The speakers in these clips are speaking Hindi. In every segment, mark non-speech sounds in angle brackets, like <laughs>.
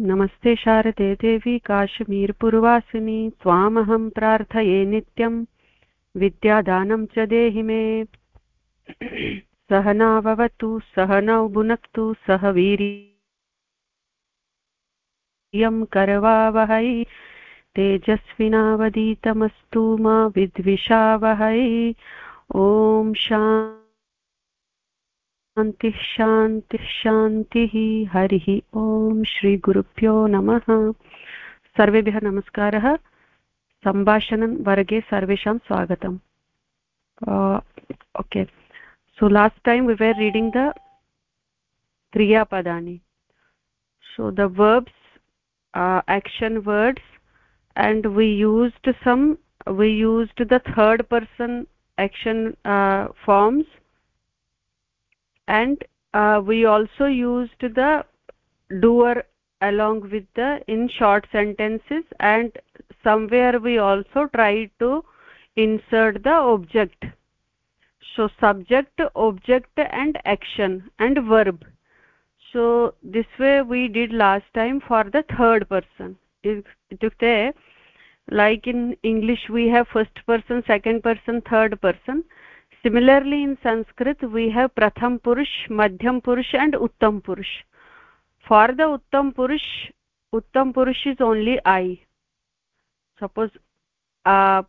नमस्ते शारदे देवी काश्मीरपुरवासिनी त्वामहं प्रार्थये नित्यम् विद्यादानं च देहि मे। सहनाववतु सहनौ भुनक्तु सह वीर्यं करवावहै। तेजस्विनावदीतमस्तु मा विद्विषावहै। ॐ शान्तिः शान्ति शान्ति शान्तिः। ओम श्री श्रीगुरुभ्यो नमः। सर्वेभ्यः नमस्कारः। सम्भाषणं वर्गे सर्वेषां स्वागतम्। Okay so last time we were reading the क्रियापदानि so the verbs action words and we used some we used the third person action forms and uh, we also used the doer along with the in short sentences and somewhere we also try to insert the object. So subject object and action and verb. So this way we did last time for the third person. Like in english we have first person second person third person similarly in sanskrit we have pratham purush madhyam purush and uttam purush. For the uttam purush uttam purush is only i. Suppose uh,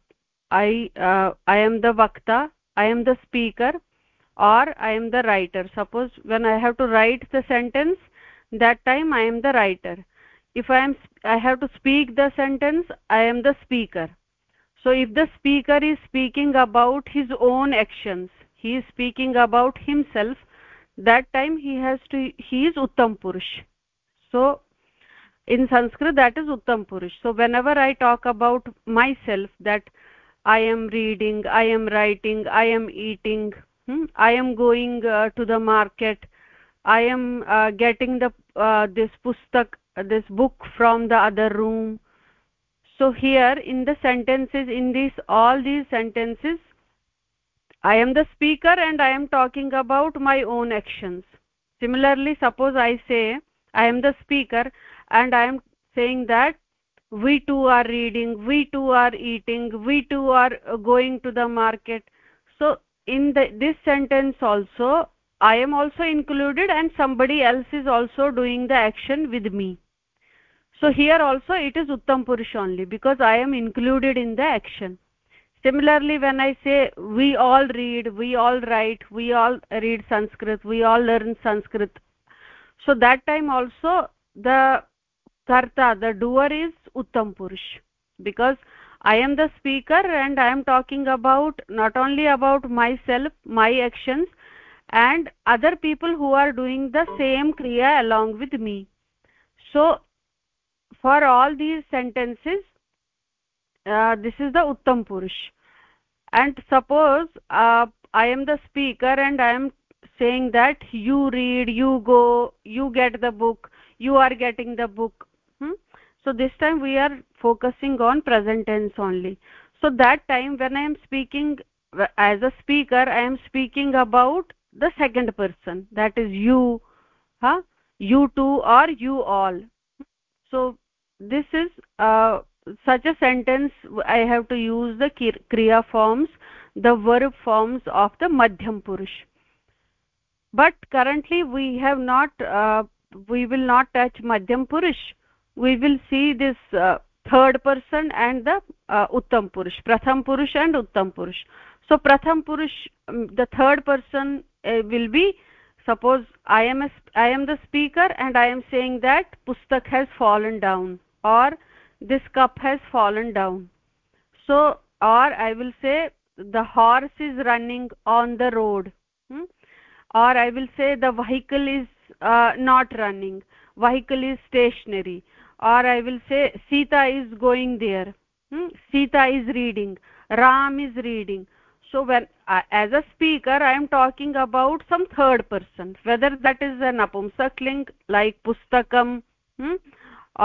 i uh, i am the vakta i am the speaker or i am the writer. Suppose when i have to write the sentence that time i am the writer. If i am i have to speak the sentence i am the speaker so if the speaker is speaking about his own actions he is speaking about himself that time he has to he is uttam purush. So in sanskrit that is uttam purush. So whenever i talk about myself that i am reading i am writing i am eating hmm, i am going uh, to the market i am uh, getting the uh, this pustak this book from the other room so here in the sentences in these all these sentences i am the speaker and i am talking about my own actions. Similarly suppose i say i am the speaker and i am saying that we too are reading we too are eating we too are uh, going to the market. So in the, this sentence also i am also included and somebody else is also doing the action with me so here also it is uttam purush only because i am included in the action. Similarly when i say we all read we all write we all read sanskrit we all learn sanskrit. So that time also the karta the doer is uttam purush because i am the speaker and i am talking about not only about myself my actions and other people who are doing the same kriya along with me. So for all these sentences uh, this is the uttam purush. And suppose uh, i am the speaker and i am saying that you read you go you get the book you are getting the book. Hmm? so this time we are focusing on present tense only. So that time when i am speaking as a speaker i am speaking about the second person. That is you huh? You too or you all. So this is uh, such a sentence i have to use the kriya forms the verb forms of the madhyam purush. But currently we have not uh, we will not touch madhyam purush. We will see this uh, third person and the uh, uttam purush pratham purush and uttam purush. So pratham purush um, the third person uh, will be suppose i am a, i am the speaker and i am saying that pustak has fallen down or this cup has fallen down. So or i will say the horse is running on the road. Hmm? or i will say the vehicle is uh, not running. Vehicle is stationary. Or i will say sita is going there. Hmm? sita is reading. Ram is reading. So when uh, as a speaker i am talking about some third person. Whether that is an apumsak like pustakam hmm?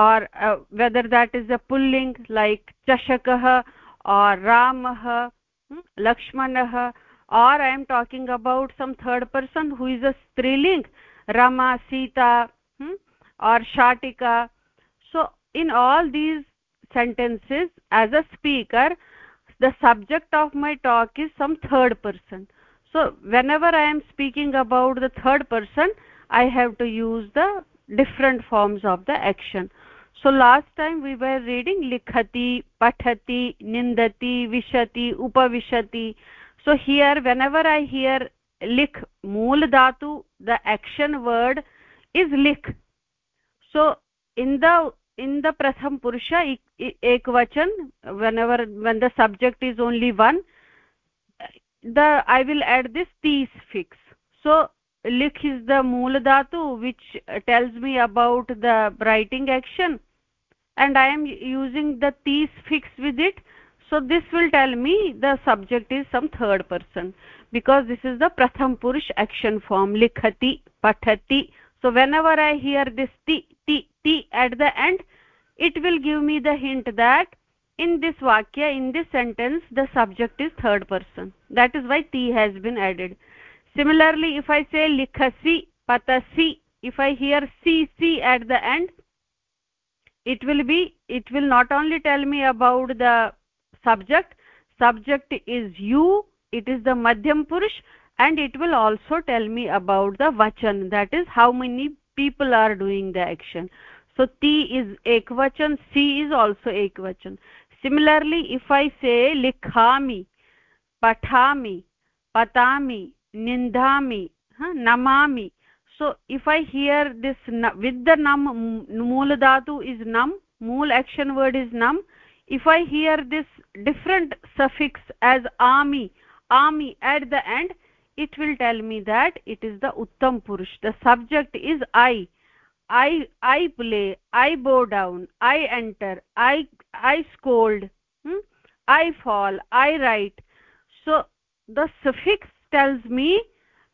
Or uh, whether that is a pulling like chashakah or ramah hmm? lakshmanah or i am talking about some third person who is a striling rama sita hmm, or shatika so in all these sentences as a speaker the subject of my talk is some third person so whenever i am speaking about the third person i have to use the different forms of the action so last time we were reading लिखति पठति निन्दति विशति उपविशति so here whenever I hear लिख् मूल धातु the action word is लिख् so in the in the प्रथम पुरुष एकवचन् whenever when the subject is only one the I will add this suffix so लिख् is the मूल धातु which tells me about the writing action and i am using the tis fix with it. So this will tell me the subject is some third person because this is the pratham purush action form likhati pathati. So whenever i hear this ti ti ti at the end it will give me the hint that in this vakya in this sentence the subject is third person. That is why ti has been added. Similarly if i say likhasi patasi if i hear si at the end it will be it will not only tell me about the subject subject is you it is the madhyam purush and it will also tell me about the vachan that is how many people are doing the action. So ti is ekvachan si is also ekvachan similarly if i say likhami pathami patami nindami huh, namami so if i hear this with the nam mool dhatu is nam mool action word is nam if i hear this different suffix as ami ami at the end it will tell me that it is the uttam purush the subject is i i i play i bow down i enter i i scold hmm? i fall i write so the suffix tells me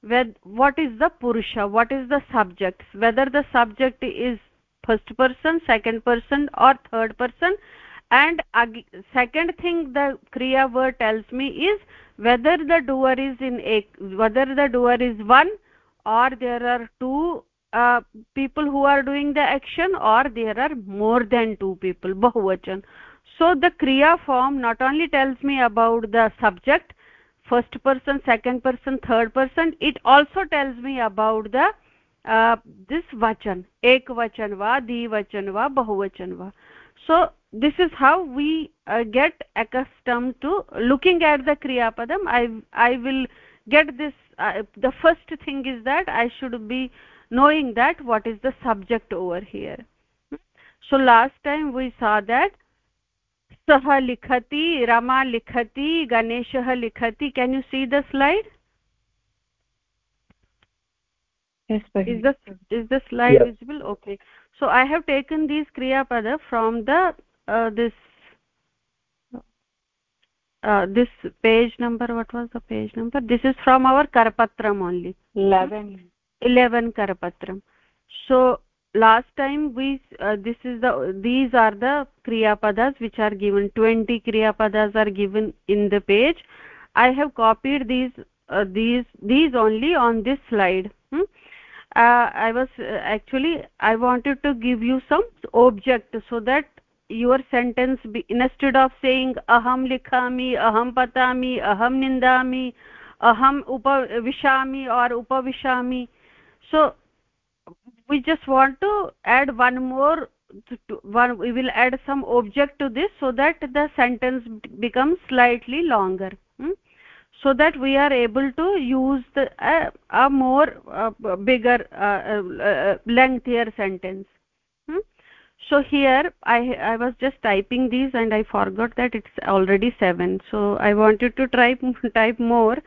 what is the purusha what is the subject whether the subject is first person second person or third person? And second thing the kriya word tells me is whether the doer is in a whether the doer is one or there are two uh, people who are doing the action or there are more than two people <laughs> bahuvachan. So the kriya form not only tells me about the subject first person second person third person it also tells me about the uh, this vachan ek vachan va dvachan va bahuvachan va. So this is how we uh, get accustomed to looking at the kriya padam i i will get this uh, the first thing is that i should be knowing that what is the subject over here. So last time we saw that sah likhati rama likhati ganeshah likhati can you see the slide yes is the is the slide yes. visible okay so i have taken these kriya pada from the uh, this uh, this page number what was the page number this is from our karpatram only 11 11 karpatram so last time we uh, this is the these are the kriya padas which are given. 20 kriya padas are given in the page. I have copied these uh, these these only on this slide. Hmm? uh, i was uh, actually i wanted to give you some object so that your sentence be, instead of saying aham likhami aham patami aham nindami aham upavishami or upavishami so we just want to add one more one we will add some object to this so that the sentence becomes slightly longer hmm? so that we are able to use the uh, a more uh, bigger uh, uh, uh lengthier sentence so here i i was just typing these and i forgot that it's already 7 so i wanted to try <laughs> type more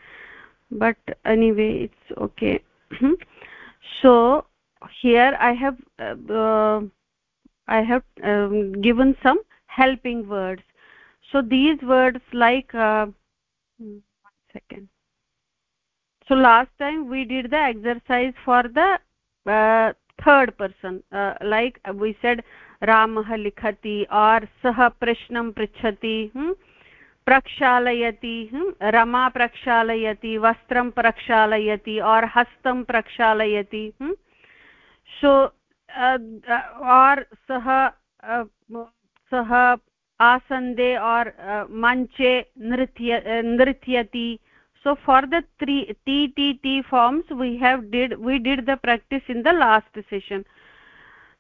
but anyway it's okay so here i have uh, uh, i have um, given some helping words so these words like uh, hmm, one second so last time we did the exercise for the uh, third person uh, like we said ramah likhati or sah prashnam prichhati hmm? प्रक्षालयति रमा प्रक्षालयति वस्त्रं प्रक्षालयति और हस्तं प्रक्षालयति सो और सः सः आसन्दे और मञ्चे नृत्य नृत्यति so for the three t t t forms we have did we did the practice in the last session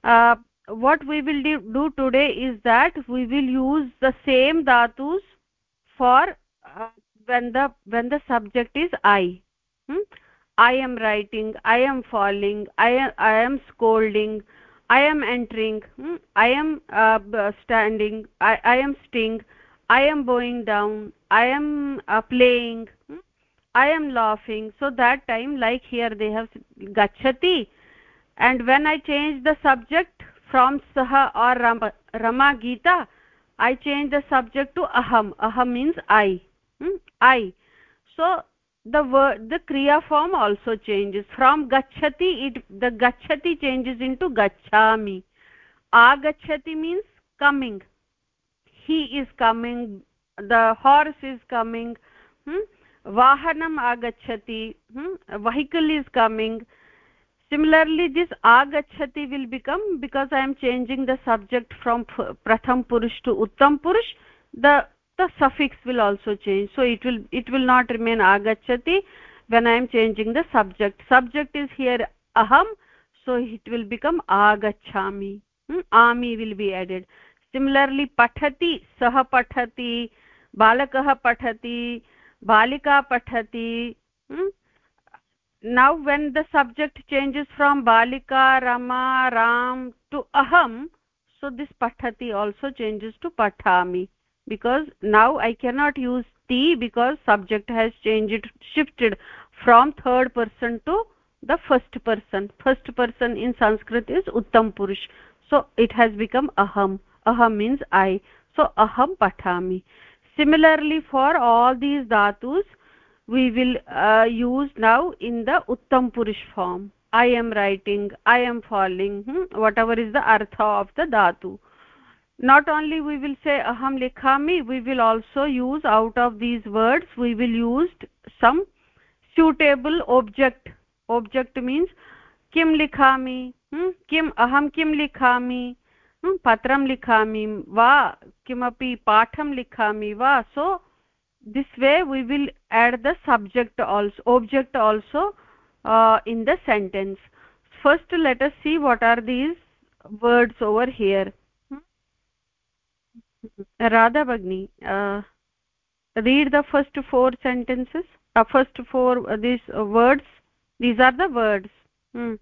uh, what we will do, do today is that we will use the same dhatus for uh, when the when the subject is i hmm? I am writing i am falling i am i am scolding i am entering hmm? i am uh, standing i i am sting i am bowing down i am uh, playing hmm? i am laughing so that time like here they have gachati and when i change the subject from saha or rama, rama gita i change the subject to aham aham means i hmm? i so the word the kriya form also changes from gachati it the gachati changes into gachami agachati means coming he is coming the horse is coming hmm? vahanam agachati hmm? vehicle is coming similarly this agachati will become because i am changing the subject from pratham purush to uttam purush the the suffix will also change so it will it will not remain agachati when i am changing the subject subject is here aham so it will become agachami hmm? ami will be added similarly pathati sah pathati balakah pathati balika pathati hmm? now when the subject changes from balika rama ram to aham so this pathati also changes to pathami because now i cannot use ti because subject has changed shifted from third person to the first person. First person in sanskrit is uttam purush. So it has become aham. Aham means i. So aham pathami similarly for all these dhatus we will uh, use now in the uttam purush form. I am writing i am falling hmm? whatever is the artha of the dhatu not only we will say aham likhami we will also use out of these words we will used some suitable object object means kim likhami hmm? kim aham kim likhami hmm? patram likhami va kimapi patham likhami va so this way we will add the subject also object also uh, in the sentence first let us see what are these words over here radha bagni uh, read the first four sentences. Uh, first four uh, these uh, words these are the words. Hmm.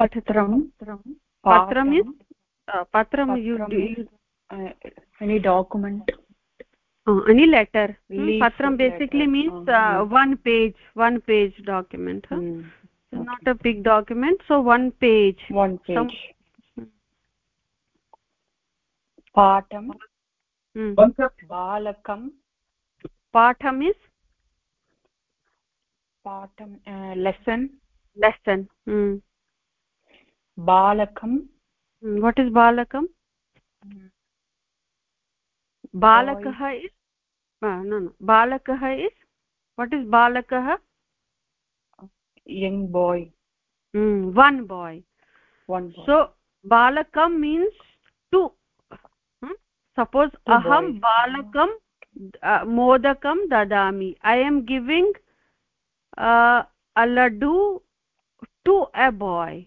patram. Patram. Is uh, patram you, you uh, any document. Uh, any letter. Hmm, patram basically letter. means uh, one page one page document huh? mm. so okay. not a big document so one page. One page. Some, lesson lesson hmm. balakam what is balakam balakah is no no balakah is what is balakah young boy mm, one boy one boy. so balakam means two suppose अहं बालकं मोदकं ददामि I am giving a laddu to a boy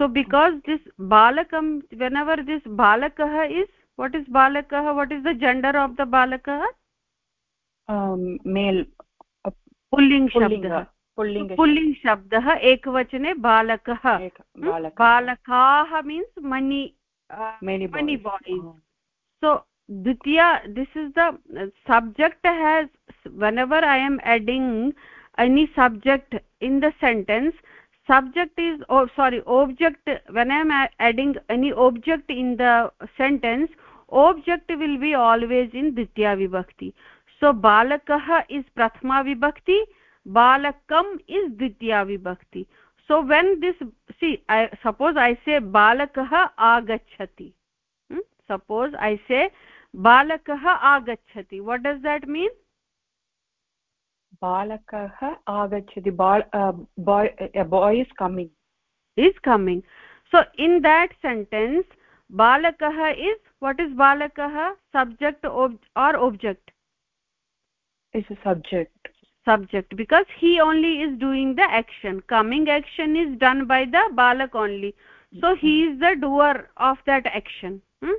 so because this बालकं वेन् एवर् दिस् बालकः इस् वट् इस् बालकः what is the gender of the बालकः मेल् पुल्लिङ्ग् शब्दः पुल्लिङ्ग् शब्दः एकवचने बालकः बालकाः means many many boys so ditiya this is the subject has whenever i am adding any subject in the sentence subject is oh sorry object when i am adding any object in the sentence object will be always in ditya vibhakti so balakah is prathama vibhakti balakam is ditya vibhakti so when this see suppose I say बालकः आगच्छति सपोज् ऐ से बालकः आगच्छति वट् डस् देट् मीन् बालकः आगच्छति boy is coming is coming so in that sentence बालकः इस् वट् इस् बालकः subject or object is subject subject because he only is doing the action. Coming action is done by the balak only. So he is the doer of that action. Hmm?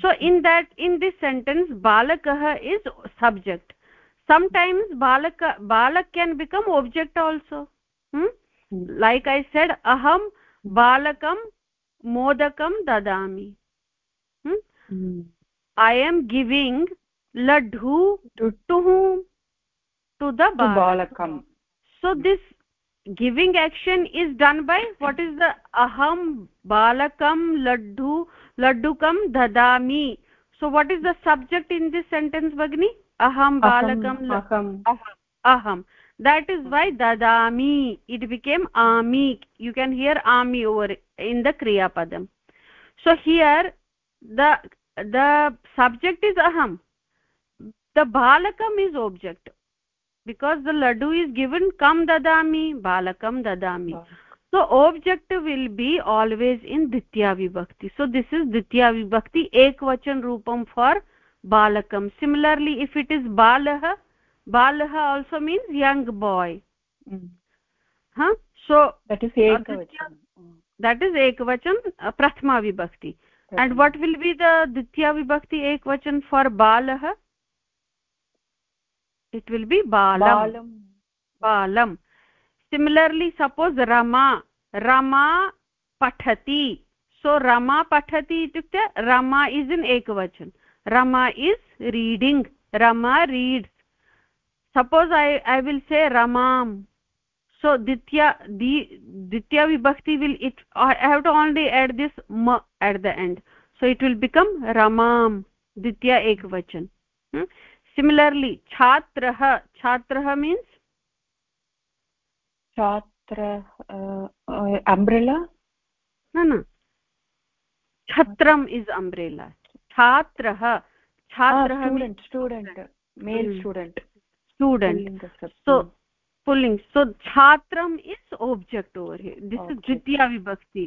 so in that in this sentence balakah is subject. Sometimes balak balak can become object also. Hmm? like i said aham balakam modakam dadami. Hmm? i am giving ladhu to, to whom to the balakam. So this giving action is done by what is the aham balakam laddu laddukam dadami so what is the subject in this sentence bagni aham balakam aham. Aham. That is why dadami it became ami you can hear ami over in the kriya padam. So here the the subject is aham. The balakam is object because the laddu is given kam dadami balakam dadami so object will be always in ditya vibhakti so this is ditya vibhakti ekvachan roopam for balakam similarly if it is balah balah also means young boy mm. huh so that is ekvachan that is ekvachan uh, prathama vibhakti and what will be the ditya vibhakti ekvachan for balah it will be balam. Balam. Balam. Similarly suppose rama rama pathati. So rama pathati itukte rama is in ekvachan rama is reading. Rama reads. Suppose i i will say ramam. So ditya the ditya vibhakti will it i have to only add this ma at the end. So it will become ramam ditya ekvachan hmm? Similarly chhatrah chhatrah means chhatra uh, uh, umbrella no no chhatram is umbrella chhatrah chhatrah ah, student student male hmm. student student so pulling so chhatram is object over here this okay. is dvitiya vibhakti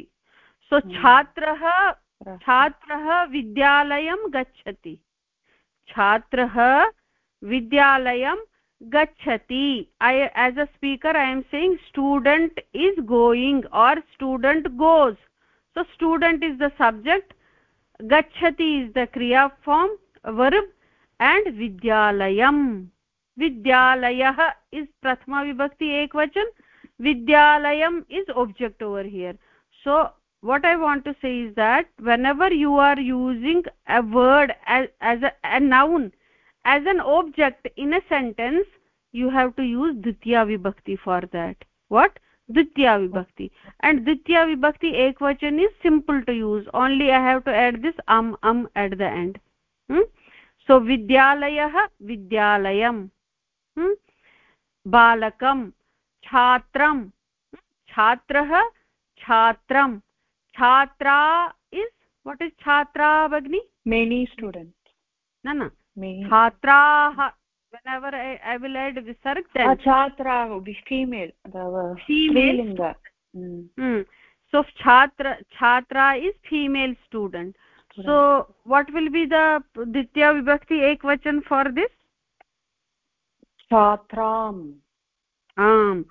so hmm. chhatrah छात्रः विद्यालयं गच्छति छात्रः विद्यालयं गच्छति। I as a speaker I am saying student is going or student goes so student is the subject गच्छति इस् द क्रिया फार्म् वर्ब् एण्ड् विद्यालयम्। विद्यालयः इस् प्रथमा विभक्ति एकवचन विद्यालयम् is object over here so what i want to say is that whenever you are using a word as, as a, a noun as an object in a sentence you have to use ditya vibhakti for that what ditya vibhakti and ditya vibhakti ekvachan is simple to use only i have to add this am am at the end hmm? so vidyalayah vidyalayam hmm? balakam chhatram छात्रः छात्रं chhatra is what is chhatra bagni many students no no chhatraah whenever I, I will add visarg then ah, chhatra female the female mm. mm. so chhatra chhatra is female student so what will be the ditya vibhakti ekvachan for this chhatram um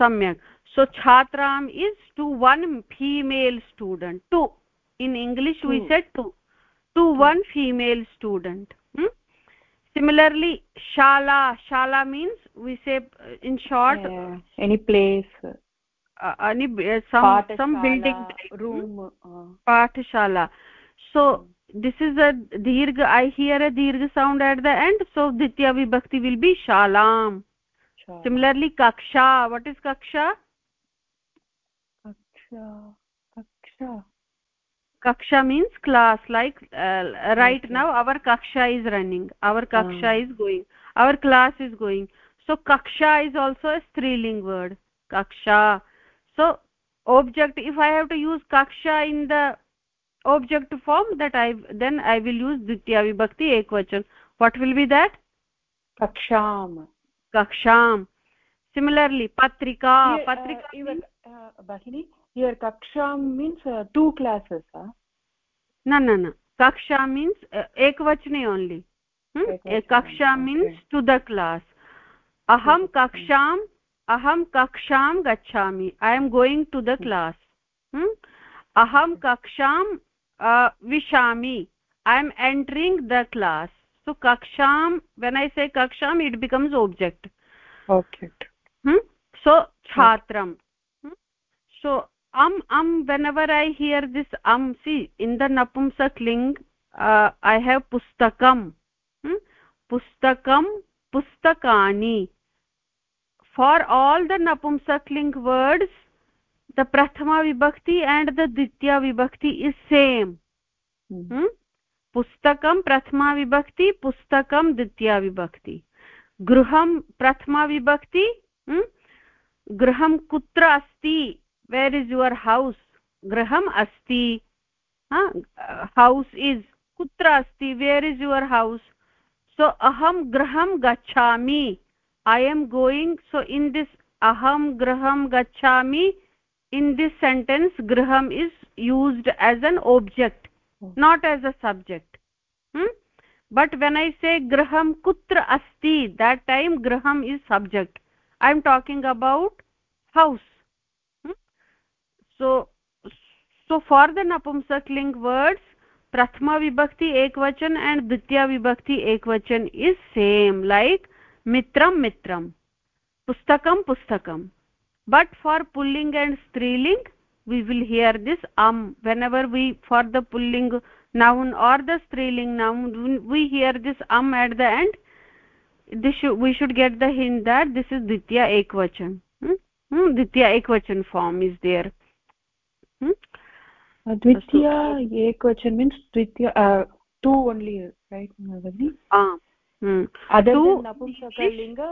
samyak so chhatram is to one female student two in english two. we said two to one female student hmm? similarly shala shala means we say uh, in short yeah. any place uh, any uh, some Pathashala, some building type, room uh. pathshala so this is a dirgha i hear a dirgha sound at the end so ditya vibhakti will be shalam Shala. similarly kaksha what is kaksha kaksha kaksha means class like uh, right okay. now our kaksha is running our kaksha is going our class is going so kaksha is also a striling word kaksha so object if i have to use kaksha in the object form that i then i will use ditya vibhakti ekvachan what will be that kaksham kaksham similarly patrika here, patrika uh, uh, bahini here kaksham means uh, two classes huh? no no no kaksha means uh, ekvachane only hmm? kaksha means okay. to the class aham kaksham aham kaksham gachami i am going to the class hmm? aham kaksham uh, vishami i am entering the class so kaksham when i say kaksham it becomes object okay hmm? so chhatram hmm? so um um whenever i hear this um see in the napumsak ling uh, i have pustakam hmm? pustakam pustakani for all the napumsakling words the prathama vibhakti and the ditya vibhakti is same hmm. Hmm? pustakam prathama vibhakti pustakam ditya vibhakti gruham prathama vibhakti hmm? graham kutra asti where is your house? Graham asti. House is kutra asti. Where is your house? So aham graham gachami. I am going so in this aham graham gachami in this sentence graham is used as an object hmm. not as a subject. Hmm? but when i say graham kutra asti that time graham is subject. I am talking about house? So so for the napumsakling words prathama vibhakti ekvachan and ditya vibhakti ekvachan is same like mitram mitram pustakam pustakam but for pulling and striling we will hear this am whenever we for the pulling noun or the striling noun we hear this am at the end this should, we should get the hint that this is ditya ekvachan hmm? hmm? ditya ekvachan form is there hmm? uh, ditya ekvachan means ditya uh, two only right ah hmm. other to, than napumsakalinga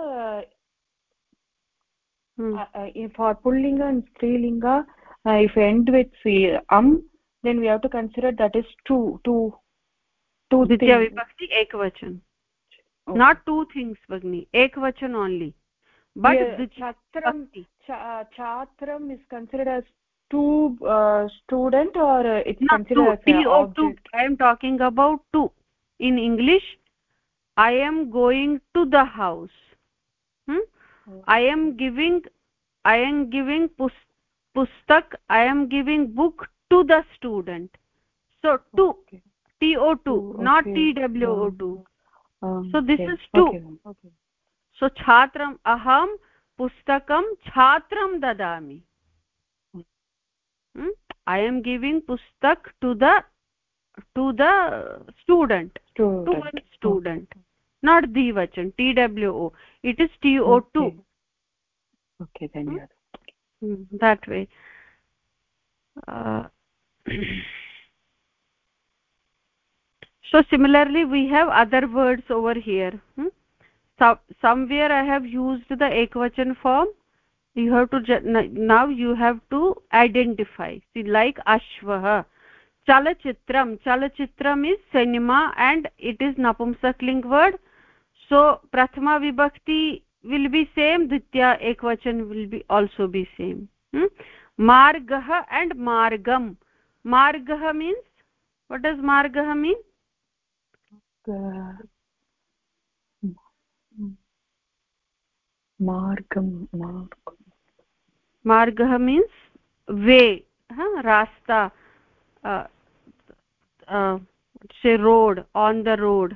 hmm. uh, uh, for pullinga and strilinga uh, if end with uh, am then we have to consider that is two two two ditya vibhakti ekvachan two two uh, student or uh, it's Not considered two. as a object i am talking about two in english i am going to the house hmm? okay. i am giving i am giving pus pustak i am giving book to the student so to okay. to okay. not two um, so this okay. is two okay. so chhatram aham pustakam chhatram dadami hmm? i am giving pustak to the to the student, student. to one student okay. not dvachan two it is to2 okay, okay then hmm? Hmm, that way uh, <clears throat> so similarly we have other words over here hmm? so, somewhere i have used the ekvachan form you have to now you have to identify see like ashvah chalachitram chalachitram is cinema and it is napumsakling word so prathama vibhakti will be same ditya ekvachan will be also be same hmm? margah and margam margah means what does margah mean margam margam मार्गः मीन्स् वे रास्ता से road on the road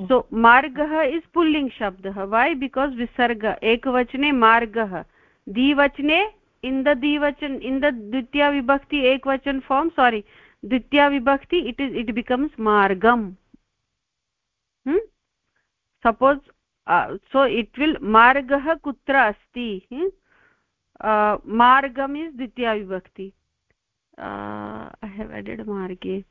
so मार्गः इस् पुल्लिङ्ग् शब्दः वै बिकास् विसर्ग एकवचने मार्गः द्विवचने इन् द द्विवचन इन् द द्वितीया विभक्ति एकवचन फार्म् सारी द्वितीया विभक्ति इट् इस् इट् बिकम्स् मार्गम्। सपोज् सो इट् विल् मार्गः कुत्र अस्ति? हम्म? मार्गम् इस् द्वितीया विभक्ति मार्गे।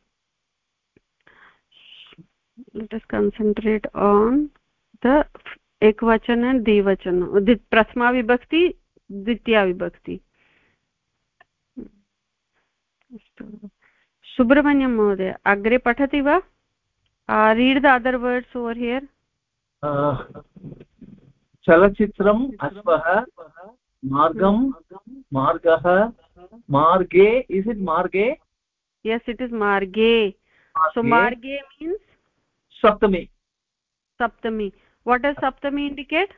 कन्सन्ट्रेट् आन् द एकवचन, द्विवचन। प्रथमा विभक्ति द्वितीया विभक्ति सुब्रह्मण्यं महोदय, अग्रे पठति वा? Read the other words over here चलचित्रं मार्गं मार्गः मार्गे इस् इट् मार्गे yes it is marge so marge means saptami saptami what does saptami indicate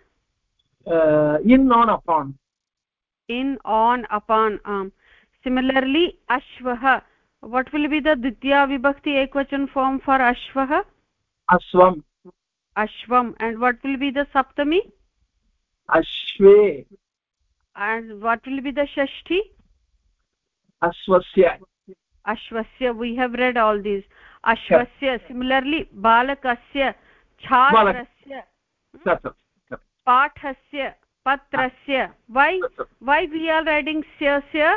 uh, in on upon in on upon um similarly ashvah what will be the ditya vibhakti ekvachan form for ashvah ashvam ashvam and what will be the saptami ashve and what will be the shashti ashwasya ashwasya we have read all these ashwasya similarly balakasya chhatrasya pathasya patrasya why why we are writing sya sya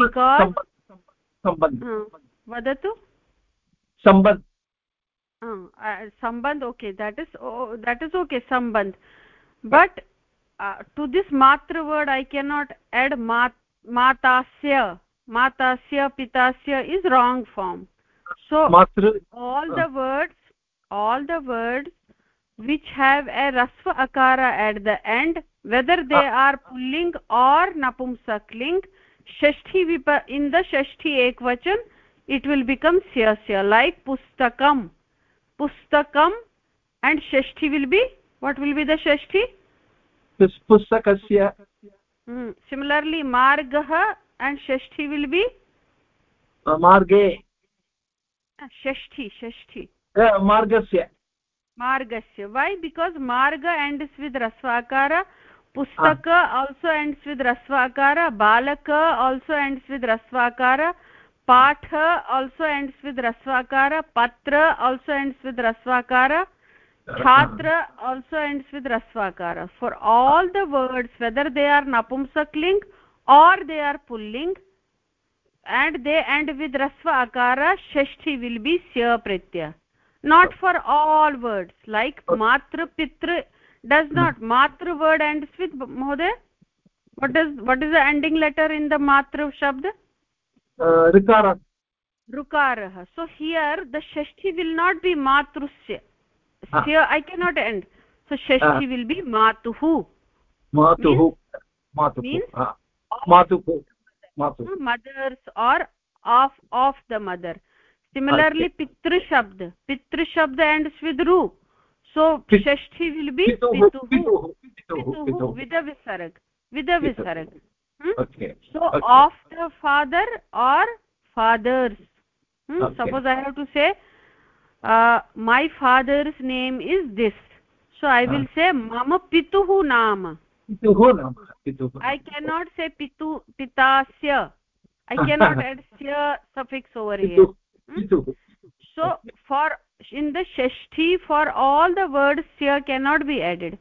because vadatu sambandh uh, sambandh okay that is oh, that is okay sambandh but uh, to this matra word i cannot add mat matasya matasya pitasya is wrong form so matra all the words all the words which have a rasva akara at the end whether they are pulling or napumsakling shashti vipa in the shashti ekvachan it will become syasya like pustakam pustakam and shashti will be what will be the shashti पुस्तकस्य सिमिलर्लि मार्गः अण्ड् षष्ठी विल् बि मार्गे। षष्ठी षष्ठी मार्गस्य। मार्गस्य। वै बिकास् मार्ग एण्ड्स् वित् रस्वाकार पुस्तक आल्सो एण्ड्स् वित् रस्वाकार बालक आल्सो एण्ड्स् वित् रस्वाकार पाठ आल्सो एण्ड्स् वित् रस्वाकार पत्र आल्सो एण्ड्स् वित् रस्वाकार chhatra also ends with rasvakara for all the words whether they are napumsakling or they are pulling and they end with rasva akara shashti will be sya pratyaya not for all words like matra pitra does not matra word ends with mohoday what is what is the ending letter in the matra shabd uh, rikara rukarah so here the shashti will not be matrusya here i cannot end. So shashti will be matuhu matuhu matuhu means? Matuhu matuhu mothers or of of the mother. Similarly pitru shabd. Pitru shabd ends with ru so shashti will be pituhu with a visarg with a visarg hmm? okay. So okay. of the father or fathers. Hmm? okay. suppose i have to say uh, my father's name is this. So i will say mama pituhu naam pituhu naam pituhu i cannot say pitu pitasya. I cannot <laughs> add sya suffix over here. Hmm? so for in the shashti for all the words sya cannot be added.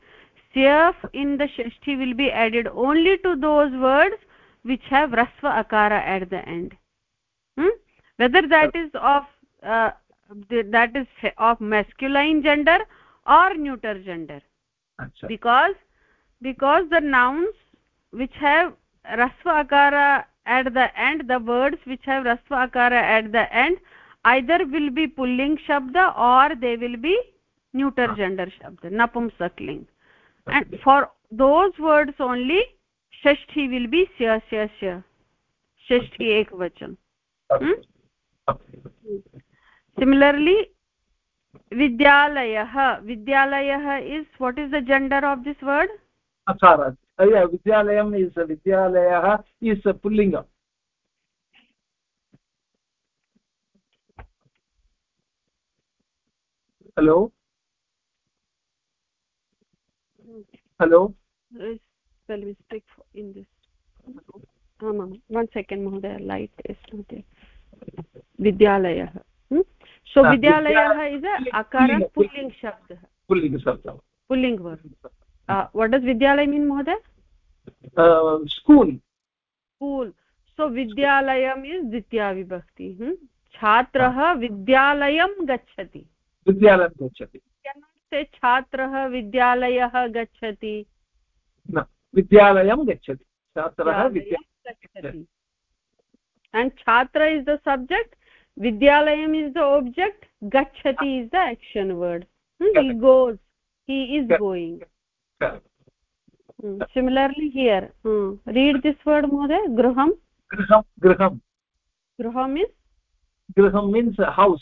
Sya in the shashti will be added only to those words which have rasva akara at the end. Hmm? whether that is of uh, that is of masculine gender or neuter gender Achha. because because the nouns which have rasva akara at the end the words which have rasva akara at the end either will be pulling shabda or they will be neuter ah. gender shabda napumsakling and for those words only shashti will be sya sya sya shashti ekvachan okay. hmm? similarly vidyalayah. Vidyalayah is what is the gender of this word? Akara uh, oh, yeah vidyalayam is uh, vidyalayah is uh, pullinga hello? Hello? Spell mistake in this. Um, one second mohdaya light is not there. Vidyalayah. Is so विद्यालयः इस् अकार पुल्लिङ्ग् शब्दः पुल्लिङ्ग् शब्दः पुल्लिङ्ग् वर्ड् वट् डस् विद्यालय मीन् महोदय स्कूल् स्कूल् सो विद्यालयम् इस् द्वितीया विभक्ति छात्रः विद्यालयं गच्छति विद्यालयं गच्छति छात्रः विद्यालयः गच्छति विद्यालयं गच्छति छात्रः विद्यालयं गच्छति and chhatra is the subject vidyalayam is the object gachati is the action word. Hmm? he goes he is going. Hmm. similarly here. Hmm. read this word mohoday graham. Graham graham. Graham is? Graham means house.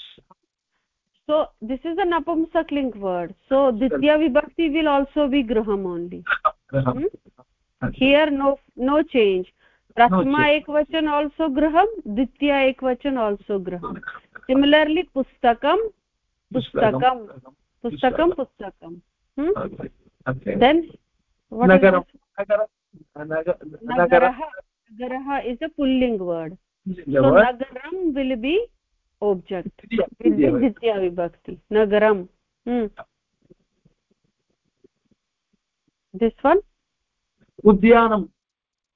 So this is a napumsakling word. So ditya vibhakti will also be graham only. Hmm? here no no change prathama ekvachan also graham ditya ekvachan also graham similarly pustakam pustakam pustakam pustakam hmm? okay. then what nagaram nagarah nagarah is a pulling word so nagaram will be object ditya vibhakti nagaram hmm. this one udyanam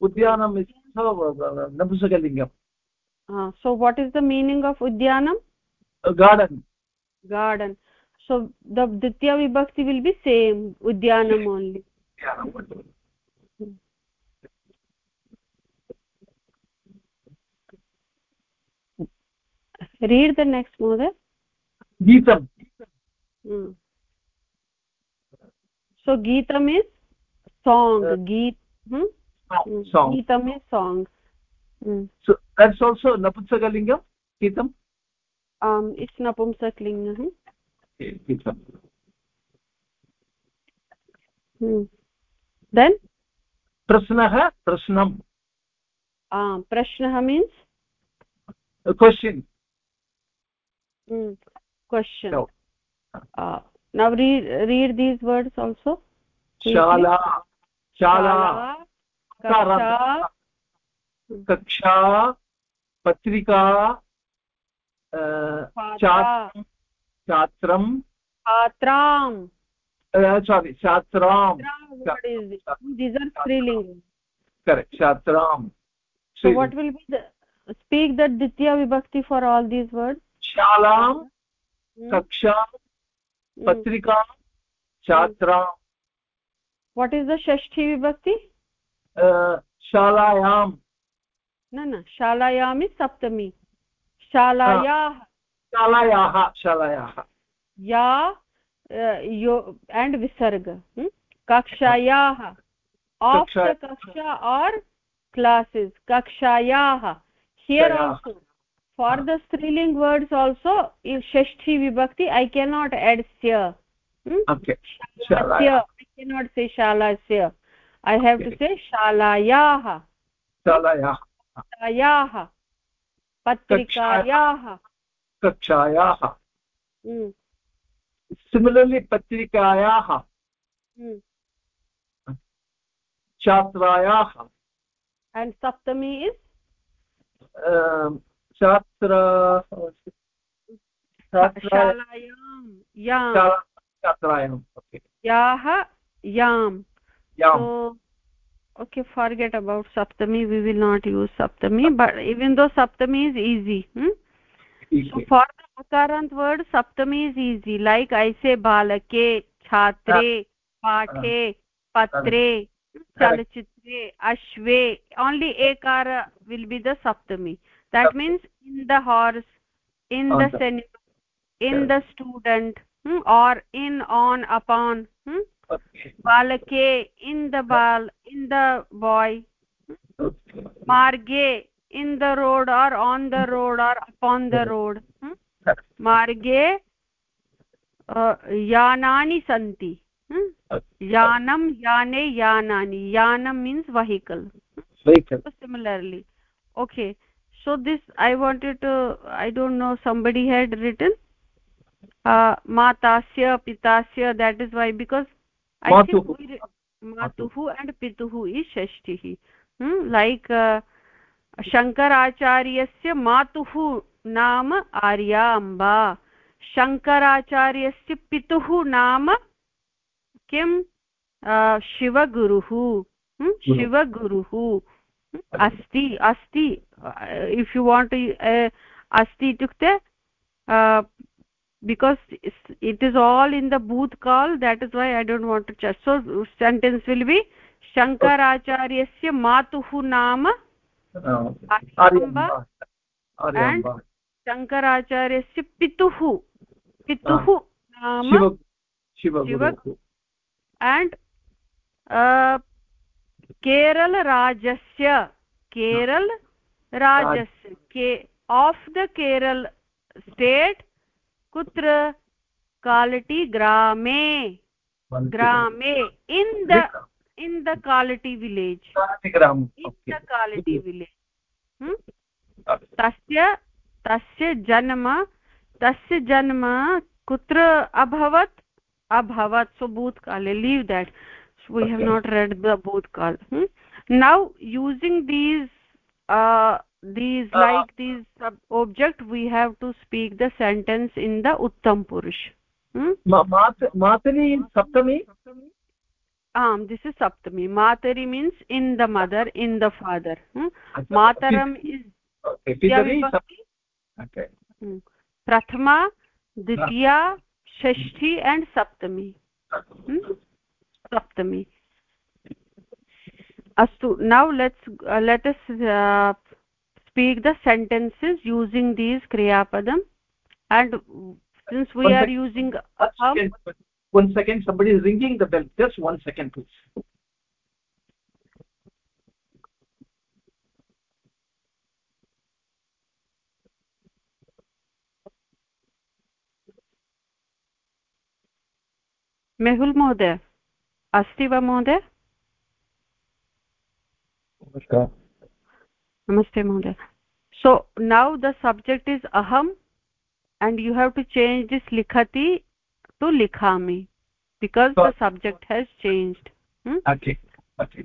udyanam is napusakalingam uh, so what is the meaning of udyanam? A garden. Garden. So the ditya vibhakti will be same udyanam only. Read the next mother. Geetam. Hmm. so geetam is song. Uh, geet hmm? Song geetam is song hmm. so that's also napumsakalingam geetam um it's napumsakalingam geetam hmm. then prasnah prasnam ah prashnah means a question hmm. question no. uh, now read read these words also shala shala कक्षा पत्रिका छात्रं छात्रां सॉरी छात्रां छात्रां what will be speak the द्वितीय विभक्ति फॉर ऑल दीज वर्ड शालां कक्षा पत्रिका छात्रां वट् इज़ द षष्ठी विभक्ति शालायां न न शालायाम् इस् सप्तमी। शालायाः शालायाः शालायाः। या यो एण्ड् विसर्ग कक्षायाः। आफ् द कक्षा आर् क्लासेस् कक्षायाः। हियर् आल्सो फार् द स्त्रीलिङ्ग् वर्ड्स् आल्सो षष्ठी विभक्ति ऐ केनाट् एड् स्य ऐ केनाट् से शालास्य i have to say shalayah shalayah shalayah patrikayaah कक्षायाः similarly patrikayaah छात्रायाः and saptami is छात्र शालायां छात्रायां याः यां so okay forget about saptami we will not use saptami but even though saptami is easy hmm? so for the akarant word saptami is easy like i say balake chhatre pathe patre chalchitre ashve only ekara will be the saptami that means in the horse in the cinema in the student hmm? or in on upon hmm? Balake in the bal in the boy marge in the road or on the road or upon the road marge yanani santi yanam yane yanani yanam means vehicle. Vehicle. So similarly. Okay. So this i wanted to i don't know somebody had written uh, matasya pitasya that is why because मातुः and पितुः is षष्टिः like शङ्कराचार्यस्य मातुः नाम आर्या अम्बा शङ्कराचार्यस्य पितुः नाम किं शिवगुरुः शिवगुरुः अस्ति अस्ति इफ् यु वाण्ट् अस्ति इत्युक्ते because it is all in the bhutkal that is why i don't want to check so sentence will be shankaracharyasya matuh naam aryamba and शङ्कराचार्यस्य पितुः पितुः नाम शिव एण्ड् केरलराजस्य केरल राजस्य के आफ् द केरल स्टेट् कुत्र कालटि ग्रामे। ग्रामे। In the in the Kalady village. In the Kalady village. तस्य तस्य जन्म तस्य जन्म कुत्र अभवत्? अभवत्। So भूतकाले। Leave that we have not read the bhutkal hmm? now using these uh, these uh, like these object we have to speak the sentence in the uttam purush hmm? matari in saptami um this is saptami matari means in the mother in the father hmm? mataram is okay prathama ditya shashti and saptami hmm? saptami astu now let's uh, let us uh, speak the sentences using these kriya padam and since we one are second. using aham one second somebody is ringing the bell just one second please Mehul महोदय अस्ति वा महोदय namaste mahoday so now the subject is aham and you have to change this likhati to likhami because so, the subject has changed. Hmm? okay. Okay.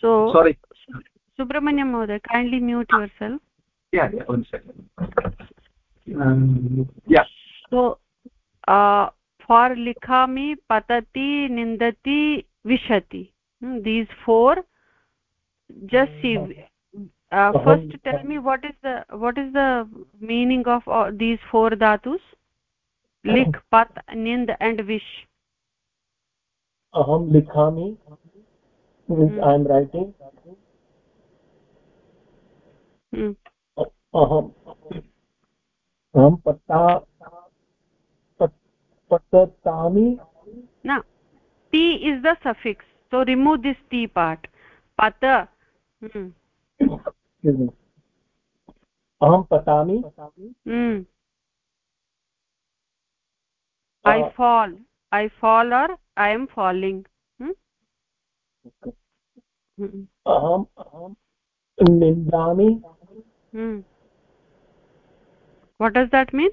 So sorry. Subramanyam mahoday kindly mute yourself. Yeah, yeah one second. Um, yeah. So uh for likhami patati nindati vishati. Hmm? these four just see. Mm-hmm uh, first tell me what is the what is the meaning of uh, these four dhatus? Lik pat nind and vish. Aham likhami means hmm. i am writing. Hmm. aham. Aham patta patami na t is the suffix. So remove this t part. Pata hmm. <coughs> अहं पतामि I fall I fall or I am falling अहम् अहं निन्दामि what does that mean?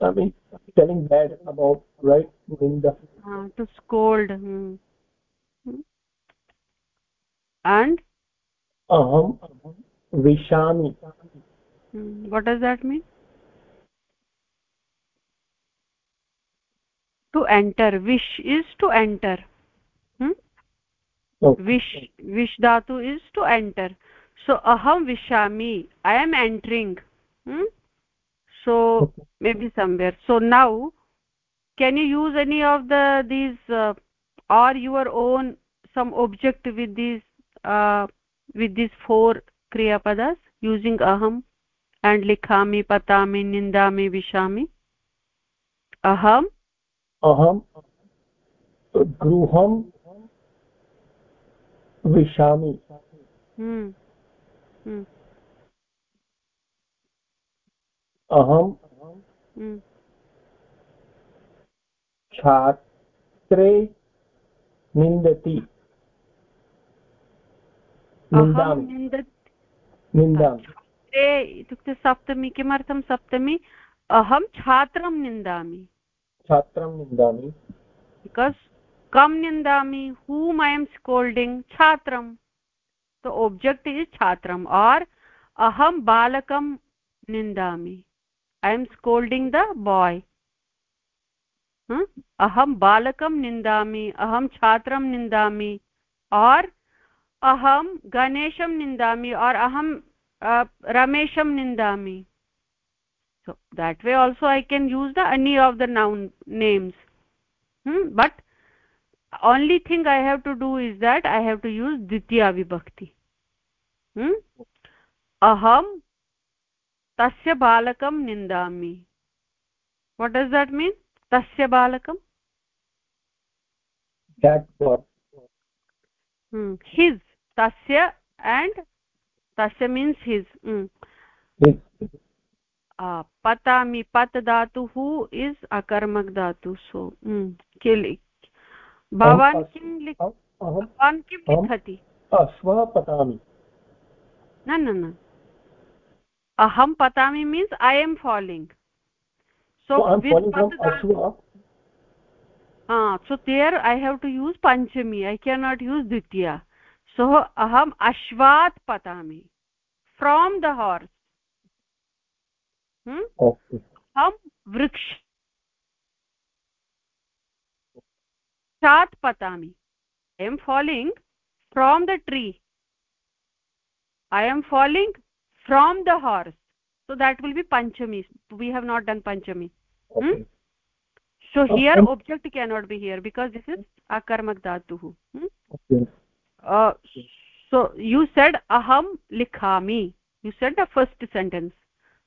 I mean telling bad about right? Ninda ah, to scold hmm. hmm. and? Aham Vishami. What does that mean? To enter. Wish is to enter. Hmm? Okay. Wish, wish dhatu is to enter. So, aham vishami. I am entering. Hmm? so okay. maybe somewhere so now can you use any of the these uh, or your own some object with these uh, with these four kriya padas using aham and likhami patami nindami vishami aham aham gruham vishami hmm hmm अहं छात्रे निन्दति इत्युक्ते सप्तमी किमर्थं सप्तमी? अहं छात्रं निन्दामि। छात्रं निन्दामि। बिकास् कं निन्दामि? हू मैम् स्कोल्डिङ्ग् छात्रं। तु ओब्जेक्ट् इस् छात्रम् आर् अहं बालकं निन्दामि। I am scolding the boy अहं बालकं निन्दामि। अहं छात्रं निन्दामि। Or ganesham nindami or aham uh, ramesham nindami so that way also i can use the any of the noun names hmm? but only thing i have to do is that i have to use ditya vibhakti hmm? aham tasya balakam nindami what does that mean tasya balakam that boy hmm. his तस्य एण्ड् तस्य मीन्स् हिस् mm. पतामि mm, पत् धातुः इस् अकर्मक् धातु सो भवान् किं भवान् किं लिखति? न न न। अहं पतामि means I am falling so हा so there I have to use Panchami I cannot use द्वितीया सो अहम अश्वात् पतामि। फ्रोम् द हार्स् अहं वृक्षात् पतामि। I am falling from the tree I am falling from the horse so that will be Panchami we have not done पञ्चमी so here object cannot be here because this is akarmak dhatu hmm? okay. So you said aham likhami you said the first sentence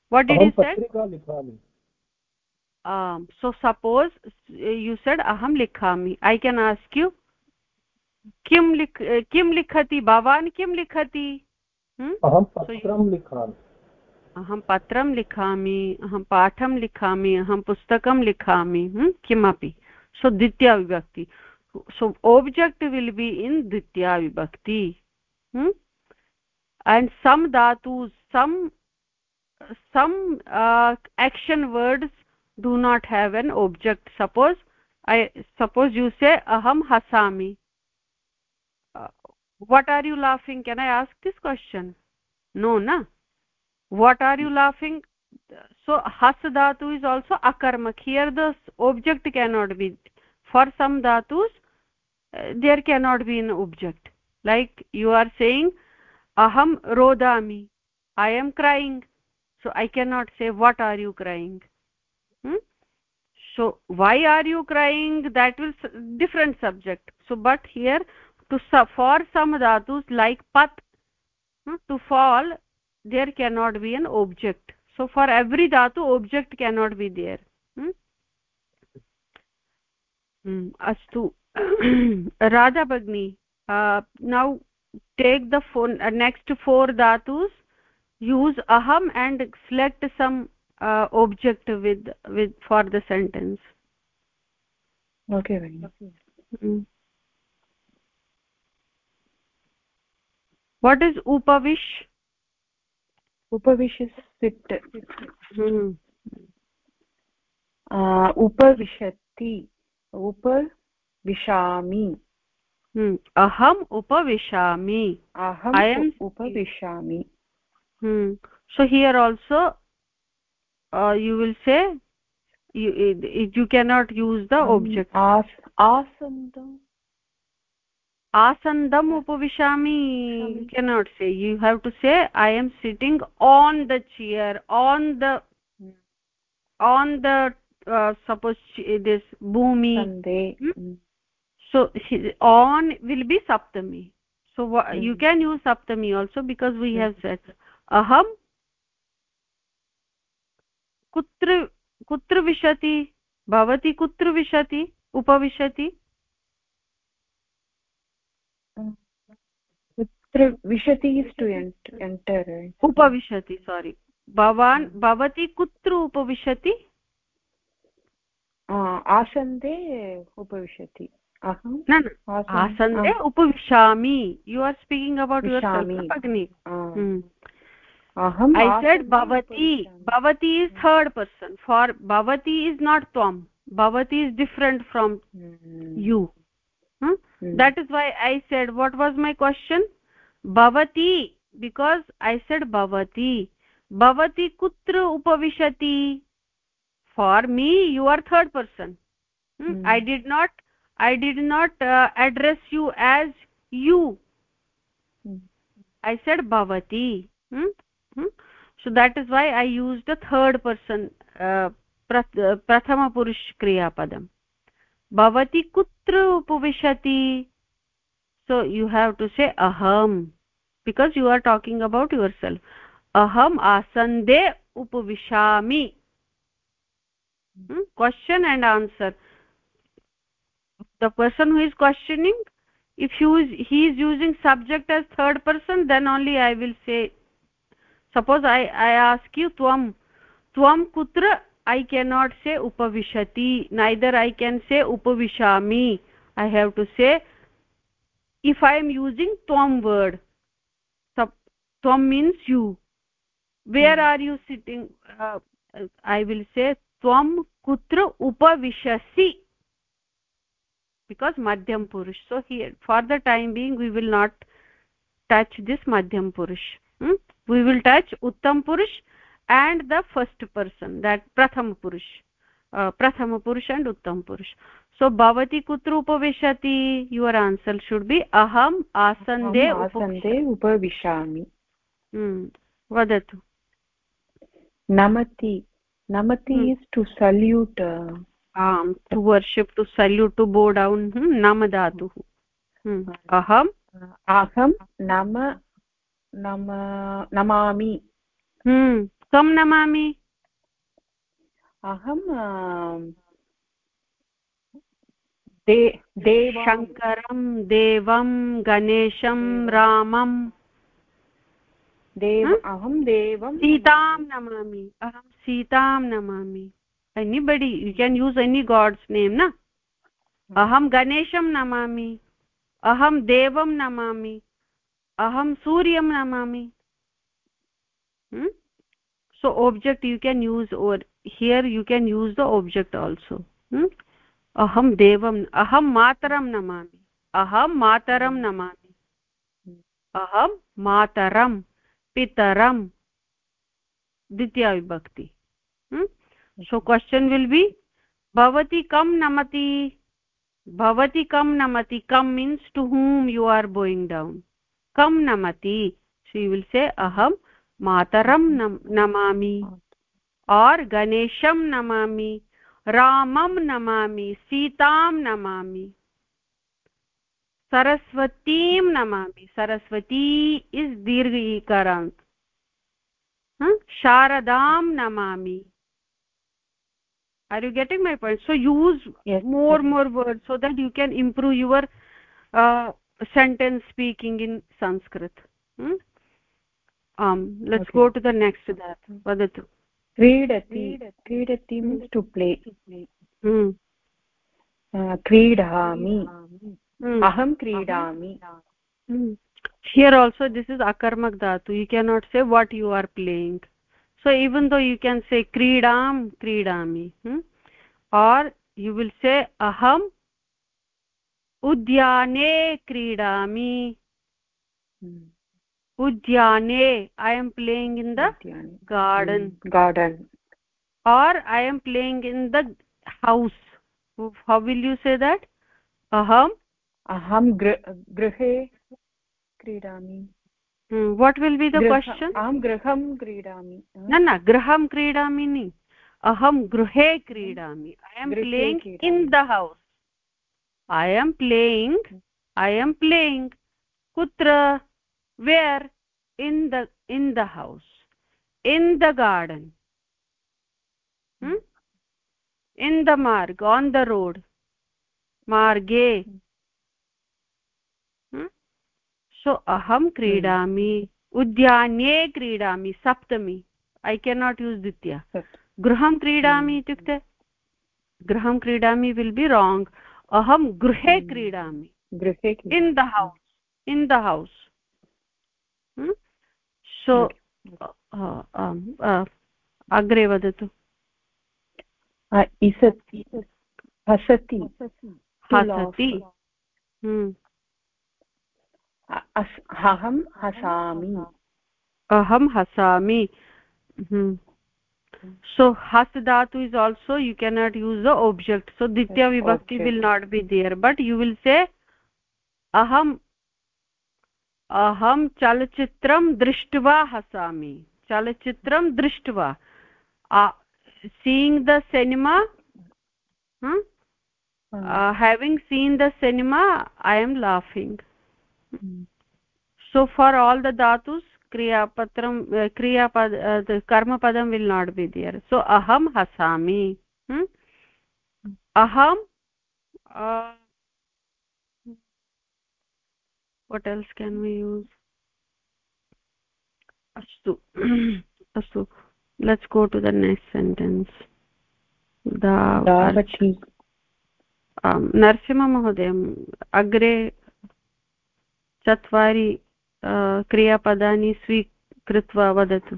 what did you say likhami um so suppose you said aham likhami i can ask you kim lik kim likhati bhavan kim likhati hmm? aham patram likhami अहं पत्रं लिखामि अहं पाठं लिखामि अहं पुस्तकं लिखामि किमपि सो द्वितीया विभक्ति so object will be in ditya vibhakti hmm? and some dhatus some some uh, action words do not have an object suppose i suppose you say aham hasami uh, what are you laughing can i ask this question no na what are you laughing so has dhatu is also akarmak here the object cannot be for some dhatus uh, there cannot be an object. Like you are saying aham rodami i am crying. So i cannot say what are you crying? Hmm? so why are you crying? That will different subject. So but here to for some dhatus like pat hmm, to fall there cannot be an object. So for every dhatu object cannot be there. Hmm? hmm. Raja bagni uh, now take the four, uh, next four dhatus use aham and select some uh, object with with for the sentence okay Vanya. Okay. Mm. what is upavish upavish is sit mm. uh, upavishati upa विशामि अहम् उपविशामि। अहम् उपविशामि। So here also you will say you cannot use the object आसन्दम्। आसन्दम् उपविशामि cannot say you have to say I am sitting on the chair on the on the suppose this Bhumi so on will be saptami so mm hmm. you can use saptami also because we mm -hmm. have said aham kutra kutra vishati bhavati kutra vishati upavishati तत्र विशति इस् टु एण्टर् उपविशति सोरि भवान् भवती कुत्र उपविशति आसन्दे उपविशति न न आसन्दे उपविशामि। You are speaking about your अग्नि ऐ सेड् भवती। भवती इस् थर्ड् पर्सन् फार् भवती इस् नाट् त्वं। भवती is different from you that is why I said what was my question भवती बिकास् ऐ सेड् भवती। भवती कुत्र उपविशति? For me you are third person I did not i did not uh, address you as you. I said bhavati. Hmm? Hmm? so that is why i used the third person uh, prathama purush kriya padam. Bhavati kutra upavishati. So you have to say aham because you are talking about yourself. Aham asande upavishami. Hmm? question and answer the person who is questioning if he is, he is using subject as third person then only i will say suppose i i ask you tvam tvam kutra i cannot say upavishati neither i can say upavishami i have to say if i am using tvam word tvam means you where hmm. are you sitting uh, i will say tvam kutra upavishasi because madhyam purush. So here for the time being we will not touch this madhyam purush. Hmm? we will touch uttam purush and the first person that pratham purush. Uh, pratham purush and uttam purush. So bhavati kutra upavishati your answer should be aham asande asande upavishami. Hmm. Vadatu. Namati. Namati hmm. is to salute uh, um to worship to salute to bow down नाम धातुः। अहम्? अहं नम नम नमामि। कं नमामि? अहं शङ्करं देवं गणेशं रामं। देव अहं देवं। सीतां नमामि। अहं सीतां Namami. Anybody you can use any god's name na aham ganesham namami aham devam namami aham suryam namami hmm? so object you can use or here you can use the object also hmm? aham devam aham mataram namami aham mataram namami aham mataram pitaram ditya vibhakti hmm? So question will be भवती कं नमति भवती कं नमति कं means to whom you are going down कं नमति शी विल् से अहं मातरं नमामि आर् गणेशं नमामि रामं नमामि सीतां नमामि सरस्वतीं नमामि सरस्वती इस् दीर्घ ईकरान् शारदां Namami are you getting my point so use yes, more yes. more words so that you can improve your uh, sentence speaking in sanskrit hmm? um let's okay. go to the next that vadatu क्रीडति क्रीडति means to play hmm. uh, क्रीडामि aham क्रीडामि here also this is akarmak dhatu you cannot say what you are playing so even though you can say kridam kridami hmm? or you will say aham udyane kridami hmm. udyane i am playing in the udyane. garden hmm. garden or i am playing in the house how will you say that aham aham grihe kridami what will be the अहं गृहं क्रीडामि। न न गृहं क्रीडामि नि। अहं गृहे क्रीडामि। I am playing in the house I am playing I am playing कुत्र where in the in the house in the garden in the मार्ग् on the road मार्गे सो अहं क्रीडामि उद्याने क्रीडामि सप्तमी ऐ केन् नाट् यूस् द्वितीया गृहं क्रीडामि इत्युक्ते गृहं क्रीडामि विल् बि राङ्ग् अहं गृहे क्रीडामि गृहे in the house in the house so अग्रे वदतु हसति हसति अहं हसामि अहं हसामि so has dhatu is also you cannot use the object so ditya vibhakti okay. will not be there but you will say aham aham chalachitram drishtva hasami chalachitram drishtva uh, seeing the cinema huh? uh, having seen the cinema i am laughing So for all the dhatus kriyapatram uh, kriyapad uh, the karma padam will not be there so aham hasami hmm? aham uh, what else can we use astu astu let's go to the next sentence दावती नरसिंहमहोदय अग्रे चत्वारि क्रियापदानि स्वीकृत्वा वदतु।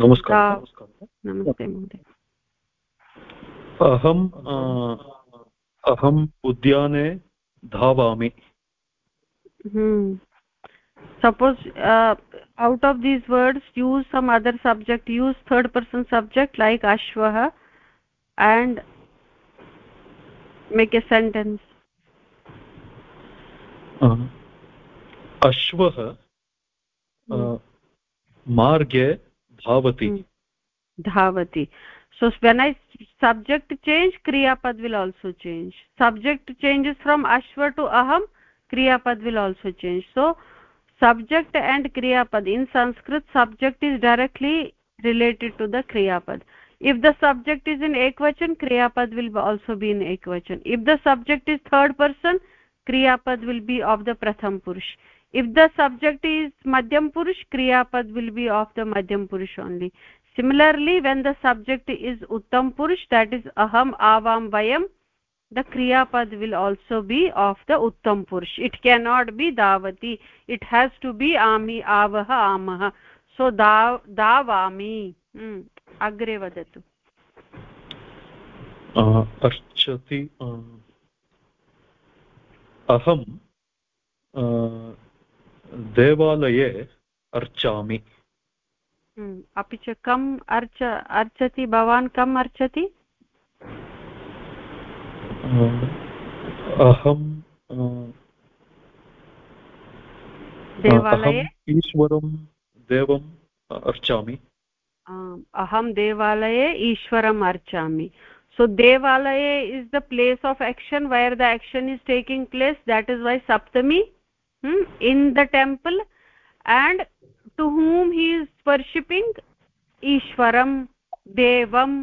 नमस्कार। महोदय। अहम् अहम् उद्याने धावामि। Suppose out of these words use some other subject use third person subject like अश्वः and make a sentence अश्वः मार्गे धावति। धावति। So when I subject change क्रियापद् will also change subject changes from अश्व टु अहं क्रियापद् will also change so subject and क्रियापद् in Sanskrit subject is directly related to the क्रियापद् if the subject is in एक्वचन क्रियापद् will also be in एक्वचन if the subject is third person kriya pad will be of the pratham purush if the subject is madhyam purush kriya pad will be of the madhyam purush only similarly when the subject is uttam purush that is aham avam vayam the kriya pad will also be of the uttam purush it cannot be davati it has to be ami avah amah so dav davami hmm. agre vadatu अर्चति अहं देवालये अर्चामि। अपि च कम् अर्च अर्चति? भवान् कम् अर्चति? अहं देवालये? ईश्वरं देवम् अर्चामि। अहं देवालये ईश्वरम् अर्चामि। So devalaya is the place of action where the action is taking place that is why saptami hmm, in the temple and to whom he is worshipping ishwaram devam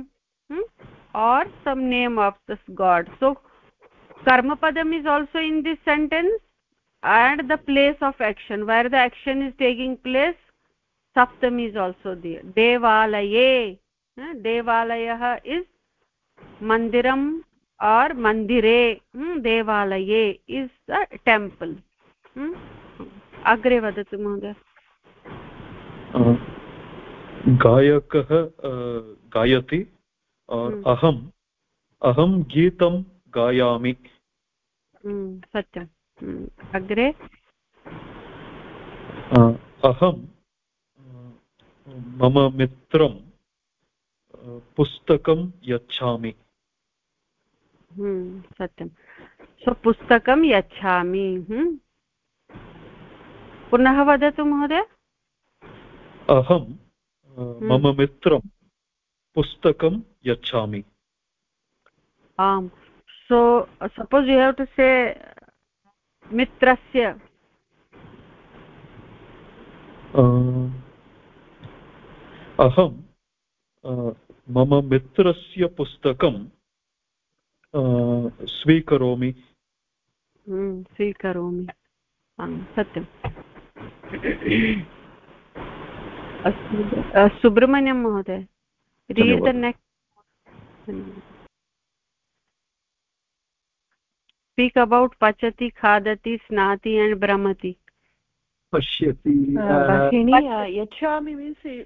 hmm, or some name of this god so karma padam is also in this sentence and the place of action where the action is taking place saptami is also there devalaye devalayah is mandiram or mandire hmm, devalaye is the temple hmm? agre vadatu महोदय गायकः गायति हम्म। अहम् अहं गीतं गायामि हम्म, सत्यम् हम्म, अग्रे अहं मम मित्रं पुस्तकं यच्छामि। सत्यं। सो पुस्तकं यच्छामि पुनः वदतु महोदय। अहं मम मित्रं पुस्तकं यच्छामि। आम्। So suppose you have to say मित्रस्य। अहं मम मित्रस्य पुस्तकं स्वीकरोमि। हम्म, स्वीकरोमि। सत्यम्। सुब्रह्मण्यं महोदय read the next speak about पचति खादति स्नाति अण्ड् भ्रमति। पश्यति यच्छामि मीन्स्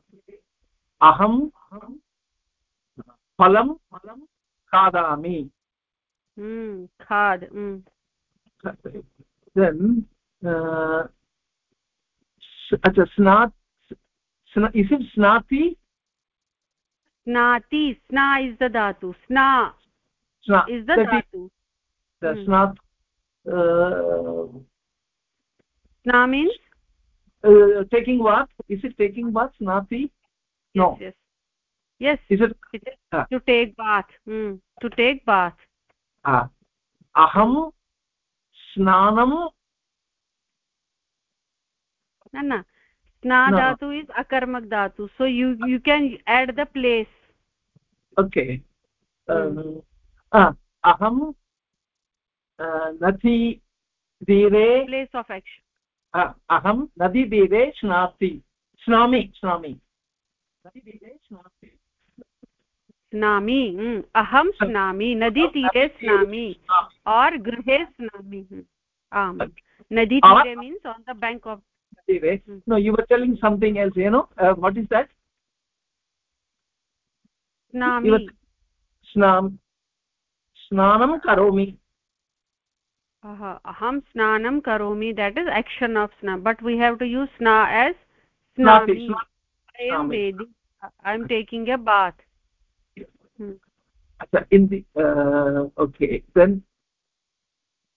अहं फलं खादामि। खाद् देन् अच्छा स्नात् इस् इट् स्नाति स्नाति स्ना इस् द धातु स्ना इस् द धातु। स्नात् sna means? uh, taking bath is it taking bath snati? no yes yes, yes. is it, it is uh, to take bath hmm. to take bath ah aham snanam na na sna no. dhatu is akarmak dhatu so you you can add the place okay hmm. uh, ah aham uh, nati dire place of action अहं नदीतीरे स्नाति स्नामि स्नामि नदीतीरे स्नाति स्नामि अहं स्नामि नदीतीरे स्नामि और गृहे स्नामि आम् नदीतीरे means on the bank of नदीरे no you are telling something else you know what is that स्नामि। स्नानं करोमि। aham snanam karomi that is action of sna but we have to use sna as snami i am bathing i am taking a bath hmm. in the uh, okay then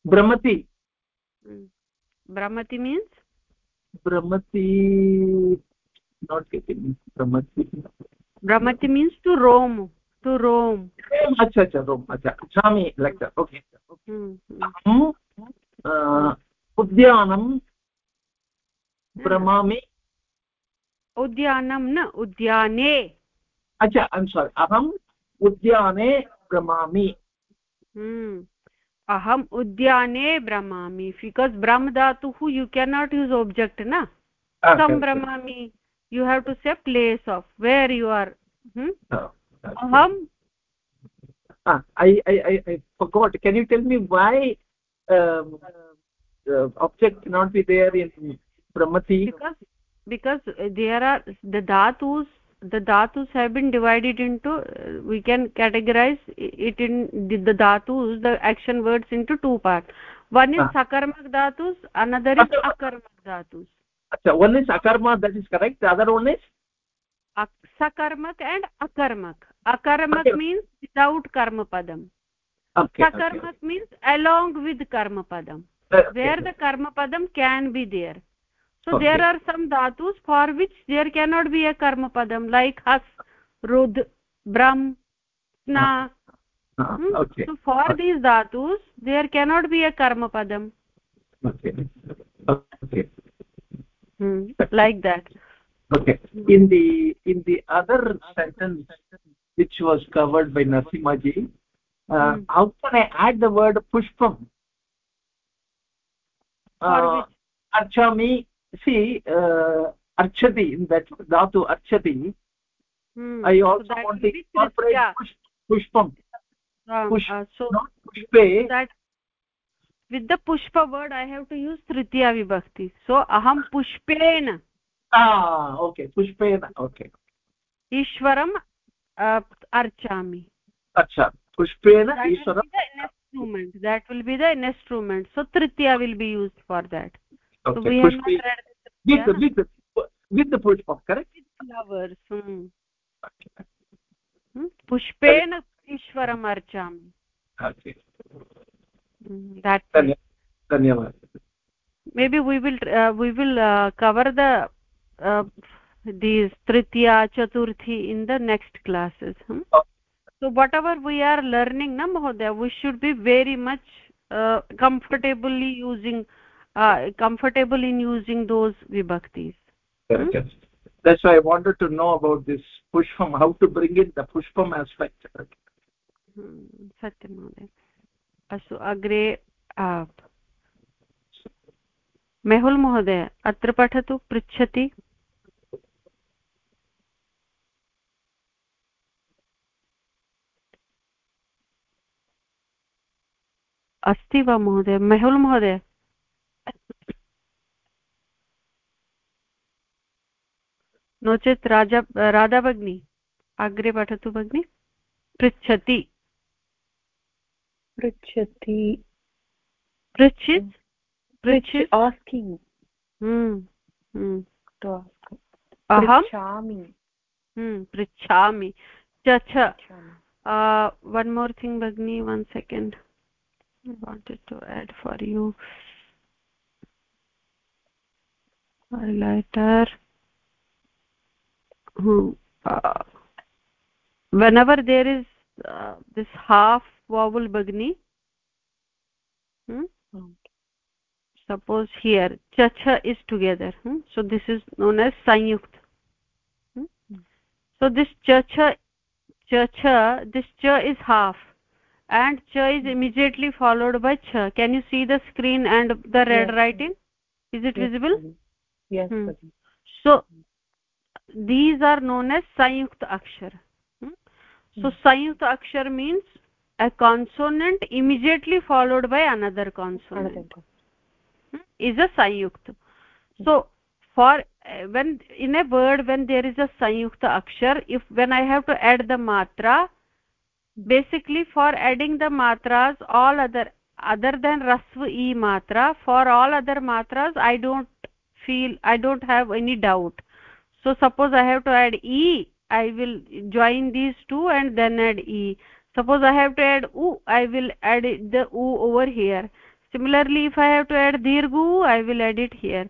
brahmati hmm. brahmati means brahmati not getting brahmati brahmati means to roam to roam acha acha roam acha chami like that okay अहम् उद्यानं भ्रमामि उद्यानं न उद्याने अच्छा ऐम् सारि अहम् उद्याने भ्रमामि अहम् उद्याने भ्रमामि बिकास् ब्रह्म धातुः यु केनाट् यूस् ओब्जेक्ट् न सम्भ्रमामि say place of where you are hmm? oh, aham ah, I, I i i forgot can you tell me why um, uh, object cannot be there in brahmati because because there are the dhatus the dhatus have been divided into uh, we can categorize it in the, the dhatus the action words into two parts one is ah. sakarmak dhatus another is akarmak dhatus acha one is akarma that is correct the other one is sakarmak and akarmak akarmak okay. means without karma padam okay, sakarmak okay. means along with karma padam okay. where the karma padam can be there so okay. there are some dhatus for which there cannot be a karma padam like has rud brahm sna uh, hmm? okay. so for okay. these dhatus there cannot be a karma padam okay okay hmm. like that okay in the in the other sentence which was covered by narasimhaji uh, hmm. how can i add the word pushpam uh, archami see uh, archati that dhatu archati hmm. i also so want to incorporate yeah. push, pushpam. Um, uh, push, uh, so not pushpe that with the pushpa word i have to use tritiya vibhakti. So aham pushpena. Ah okay pushpena okay. Ishwaram uh, archami. Acha pushpena ishwaram that will be the instrument. So tritiya will be used for that. Okay. read with, the, with, the, with the pushpa correct with flowers hmm. hmm? pushpena ishwaram archami okay hmm, that dhanyawad maybe we will uh, we will uh, cover the uh, these tritiya chaturthi in the next classes hmm? okay. so whatever we are learning na mahodaya we should be very much uh, comfortably using uh, comfortable in using those vibhaktis hmm? that's why i wanted to know about this pushpam how to bring in the pushpam aspect satyam mahodaya अस्तु अग्रे मेहुल् महोदय अत्र पठतु पृच्छति अस्ति वा महोदय मेहुल् महोदय नो चेत् राजा राधा भगिनी अग्रे पठतु भगिनि। पृच्छति। पृच्छति। hmm. Hmm. Hmm. पृच्छामि। च च। वन् मोर् थिङ्ग् भगिनी one second wanted to add for you हैलैटर् hmm uh, whenever there is uh, this half vowel bagni hmm? suppose here cha cha is together hmm? so this is known as sanyukt hmm? so this cha cha cha cha this cha is half and cha is immediately followed by cha can you see the screen and the red yes. writing is it yes, visible yes hmm. so these are known as sanyukt akshar hmm? so hmm. sanyukt akshar means a consonant immediately followed by another consonant hmm? is a sanyukt so for uh, when in a word when there is a sanyukta akshar if when i have to add the matra basically for adding the matras all other other than rasva e matra for all other matras i don't feel i don't have any doubt so suppose i have to add e i will join these two and then add e. Suppose i have to add u i will add the u over here. Similarly if i have to add dirghu i will add it here.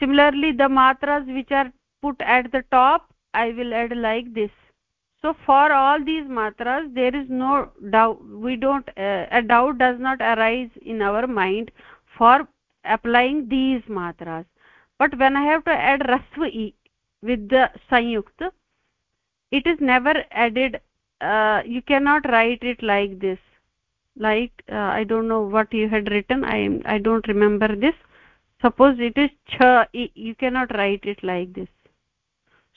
Similarly the matras which are put at the top i will add like this. So for all these matras there is no doubt we don't uh, a doubt does not arise in our mind for applying these matras. But when i have to add rasva e with the sanyukt it is never added uh, you cannot write it like this like uh, i don't know what you had written i am i don't remember this suppose it is cha you cannot write it like this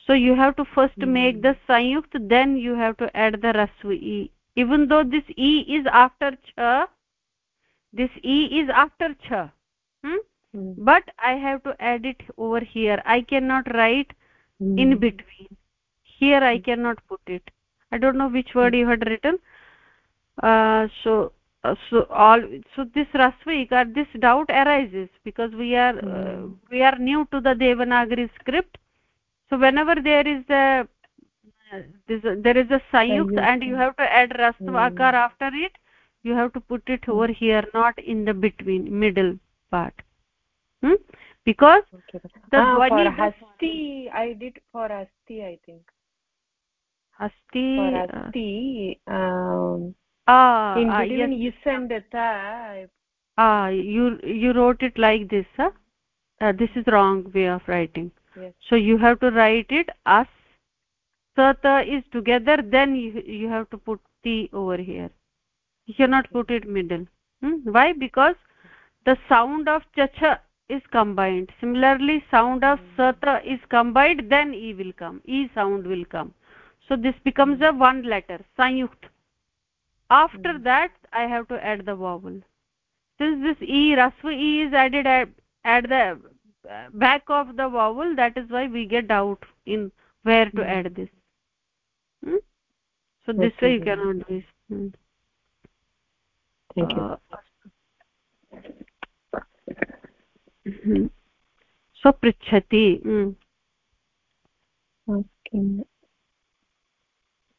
so you have to first mm. make the sanyukt then you have to add the rasva e even though this e is after cha this e is after cha hmm? mm. but i have to add it over here i cannot write mm. in between here i cannot put it i don't know which word you had written uh, so uh, so all so this rasvika this doubt arises because we are uh, hmm. we are new to the devanagari script so whenever there is a this, there is a sayukt and you have to add rasvakar mm. after it you have to put it over hmm. here not in the between middle part hmm? because okay. the ah, for hasti i did for hasti i think hasti for uh, hasti um ah, in ah, between ah, yes. is and ta ah you you wrote it like this huh? Uh, this is wrong way of writing yes. so you have to write it as sata is together then you, you have to put ti over here you cannot put it middle hmm? why because the sound of chacha is combined. Similarly sound of sata is combined then e will come. E sound will come. So this becomes a one letter sanyukt. After mm. that i have to add the vowel. Since this e rasva e is added at, at the back of the vowel that is why we get doubt in where to add this. Hmm? so this okay. way you cannot do this hmm. thank you. Uh, hmm. स्वपृच्छति। हम्म।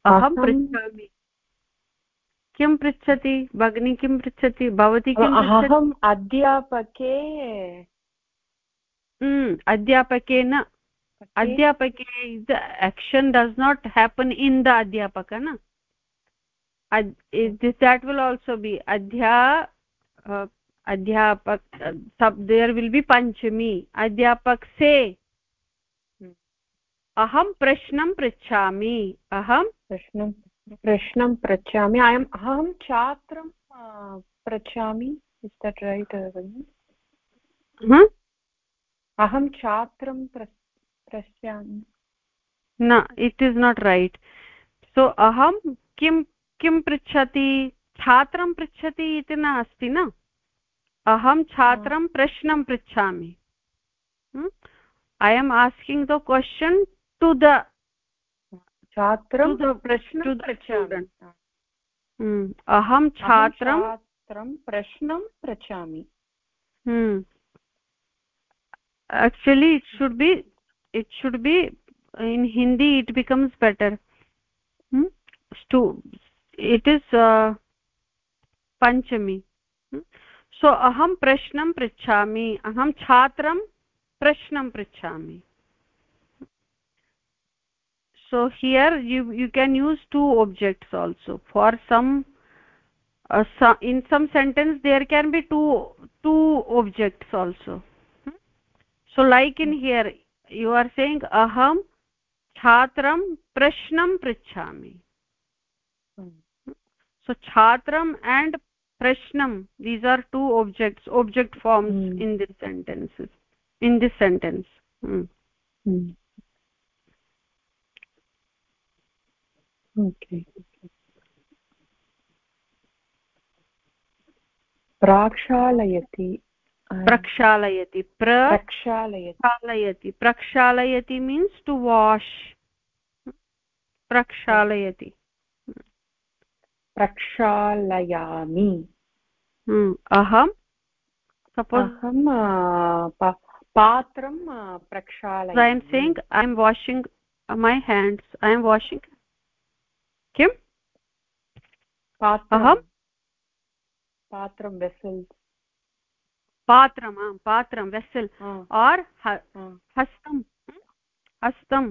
अहं पृच्छामि। किं पृच्छति? भगिनी किं पृच्छति? भवती किम् अहम् अध्यापके। अध्यापकेन अध्यापके is action does not happen in the अध्यापक न। देट् विल् आल्सो बि अध्या uh, adhyapak uh, sub there will be panchami adhyapak se अहं प्रश्नं पृच्छामि। अहं प्रश्नं प्रश्नं पृच्छामि। अयम् अहं छात्रं पृच्छामि। रैट् अहं छात्रं पृच्छामि। न it is not right so अहं किं किं पृच्छति? छात्रं पृच्छति इति न अस्ति न? अहं छात्रं प्रश्नं पृच्छामि I am asking the question to the छात्रं प्रश्नं अहं छात्रं छात्रं प्रश्नं पृच्छामि hmm actually it should be it should be in hindi it becomes better hmm it is uh, panchami hmm? सो अहं प्रश्नं पृच्छामि अहं छात्रं प्रश्नं पृच्छामि so here you you can use two objects also for some in some sentence there can be two two objects also so like in here you are saying अहं छात्रं प्रश्नं पृच्छामि so छात्रम् and prashnam these are two objects object forms mm. in this sentences in this sentence mm. Mm. okay प्राक्षालयति प्रक्षालयति प्रक्षालयति प्रक्षालयति मीन्स् टु वाश् प्रक्षालयति प्रक्षालयामि। हम्म, अहं अहं पात्रं प्रक्षालय I am saying I am washing my hands I am washing किम् अहं? पात्रं वेसल् पात्रम् आम् पात्रं वेसल् और् हस्तं हस्तं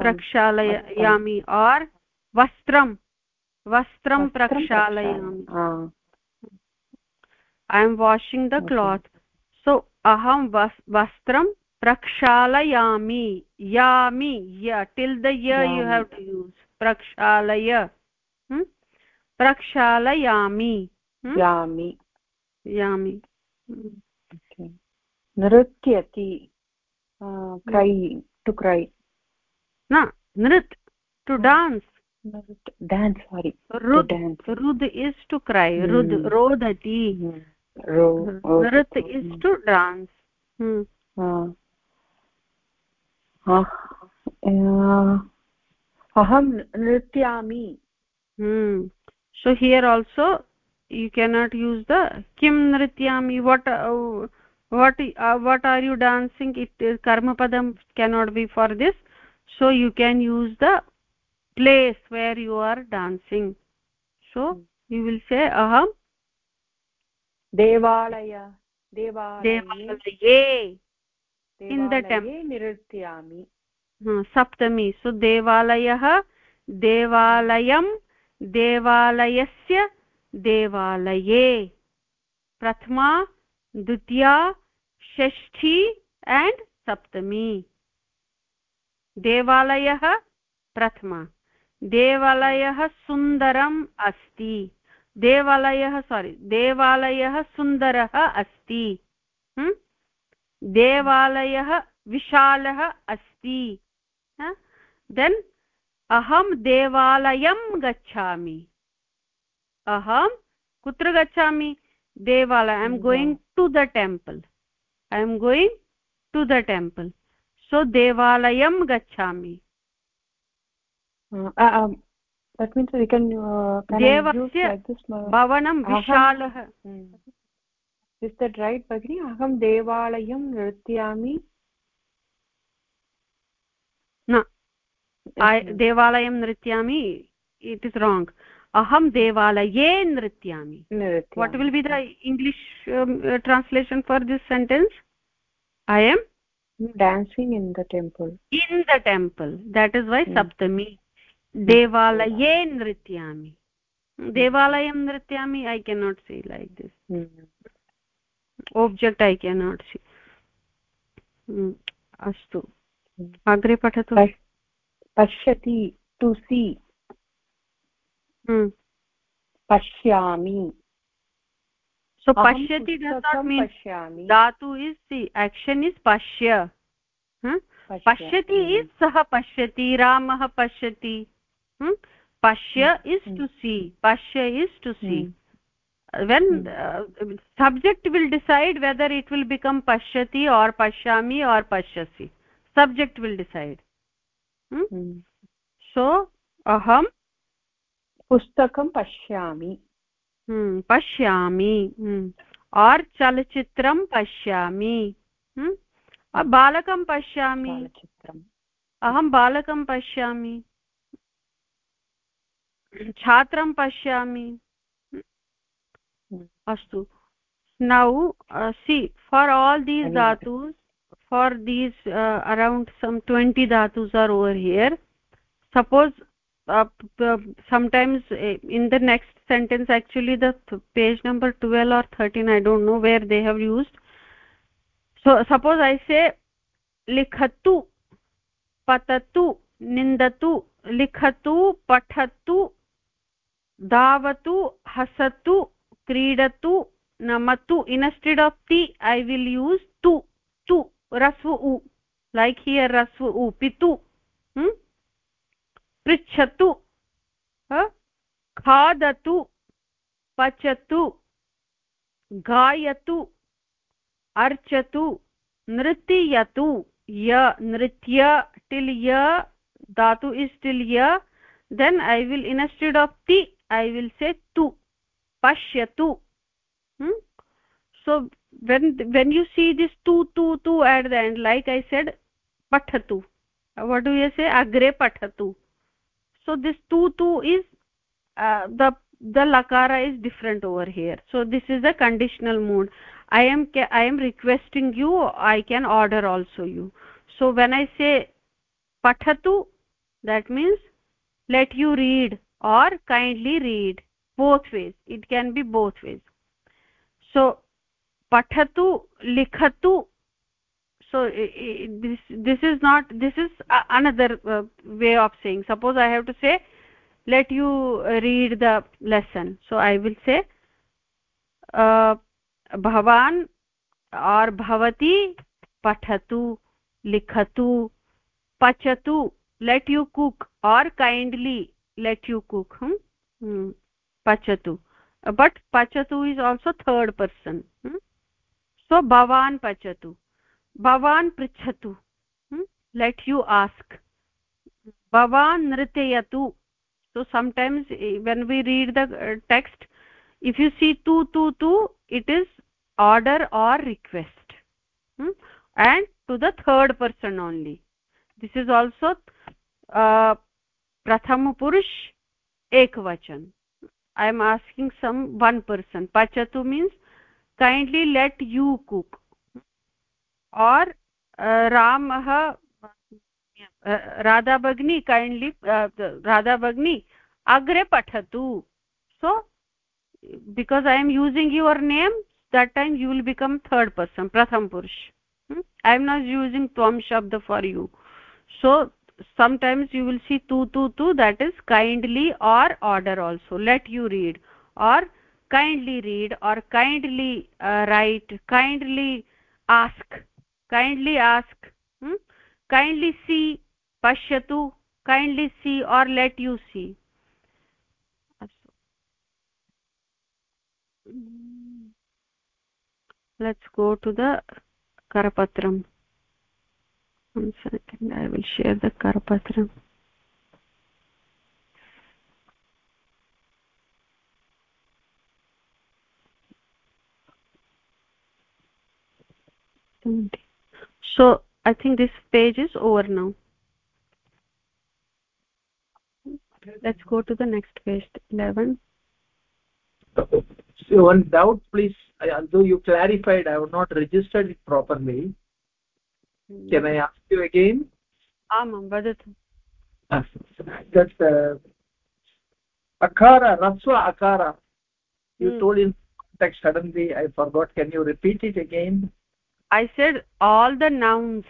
प्रक्षालयामि। और् वस्त्रं वस्त्रं प्रक्षालयामि I am washing the cloth so अहं वस्त्रं प्रक्षालयामि यामि य टिल् द य यु हेव् टु यूस् प्रक्षालय प्रक्षालयामि यामि यामि नृत्यति क्रै टु क्रै न nrit to dance dance sorry. Rud rud is to cry. hmm. rud rodati hmm. Ro, nrit is to dance. hmm. uh, aham nrityami hmm. so here also you cannot use the kim nrityami what uh, what uh, what are you dancing? It is karma padam cannot be for this. So you can use the place where you are dancing so you will say aham devalaya devalaye in the temple nirtyami saptami so devalayah devalayam devalayasya devalaye prathama dvitiya षष्ठी and saptami devalayah prathama देवालयः सुन्दरम् अस्ति। देवालयः सोरि देवालयः सुन्दरः अस्ति। देवालयः विशालः अस्ति। देन् अहं देवालयं गच्छामि। अहं कुत्र गच्छामि? देवालय I am going to the temple I am going to the temple so देवालयं गच्छामि। That means we can uh, devasya bhavanam vishalah is that right bagini aham devalayam nrityami na i devalayam nrityami it is wrong aham devalaye nrityami what will be the english um, uh, translation for this sentence i am dancing in the temple in the temple that is why hmm. saptami देवालये नृत्यामि। देवालयं नृत्यामि I can not see like this object I can not see अस्तु। अग्रे पठतु। पश्यति टु सी पश्यामि। सो पश्यति धातु इस् सि एक्षन् इस् पश्य। पश्यति इस् hmm. hmm? सः पश्यति रामः पश्यति। Hmm? pashya hmm. is to see pashya is to see hmm. when uh, subject will decide whether it will become pashyati or pashyami or pashyasi subject will decide hmm? Hmm. so aham pustakam pashyami hmm, pashyami hmm. और चलचित्रं पश्यामि बालकं पश्यामि अहं बालकं पश्यामि छात्रं पश्यामि अस्तु uh, see for all these dhatus for these uh, around some 20 dhatus are over here suppose uh, sometimes in the next sentence actually the page number 12 or 13 i don't know where they have used so suppose i say likhatu patatu nindatu likhatu pathatu davatu hasatu क्रीडतु of ti i will use tu tu rasvu u like here rasvu u pitu hmm prichhatu ha khadatu pachatu gayatu archatu nrityatu ya nritya till ya dhatu is till ya then i will instead of ti i will say tu pashyatu hmm? so when when you see this tu tu tu at the end like i said pathatu. What do you say? Agre pathatu. So this tu tu is uh, the the lakara is different over here. So this is a conditional mood. I am i am requesting you i can order also you. So when i say pathatu that means let you read or kindly read both ways it can be both ways so pathatu likhatu so this this is not this is another uh, way of saying suppose i have to say let you read the lesson so i will say uh, bhavan or bhavati pathatu likhatu pachatu let you cook or kindly let you cook hmm? Hmm. pachatu but pachatu is also third person hmm? so bhavan pachatu bhavan prichhatu hmm? let you ask bhavan nrityatu so sometimes eh, when we read the uh, text if you see tu tu tu it is order or request hmm? and to the third person only this is also uh, प्रथम पुरुष एकवचन I am asking someone person पचतु means kindly let you cook और राम राधा भगनी काइंडली राधा भगनी अग्रे पठतु. So because I am using your name that time you will become third person प्रथम पुरुष. आई एम नॉट यूजिंग त्वम शब्द for you so sometimes you will see tu tu tu that is kindly or order also. Let you read. Or kindly read or kindly uh, write. Kindly ask. Kindly ask. Hmm? kindly see pashyatu kindly see or let you see. Let's go to the karapatram one second i will share the karpatra so i think this page is over now. Let's go to the next page 11 so one doubt please. Although you clarified i have not registered it properly can i ask you again आमां वदतु that uh, akara rasva akara you hmm. told in text suddenly i forgot can you repeat it again i said all the nouns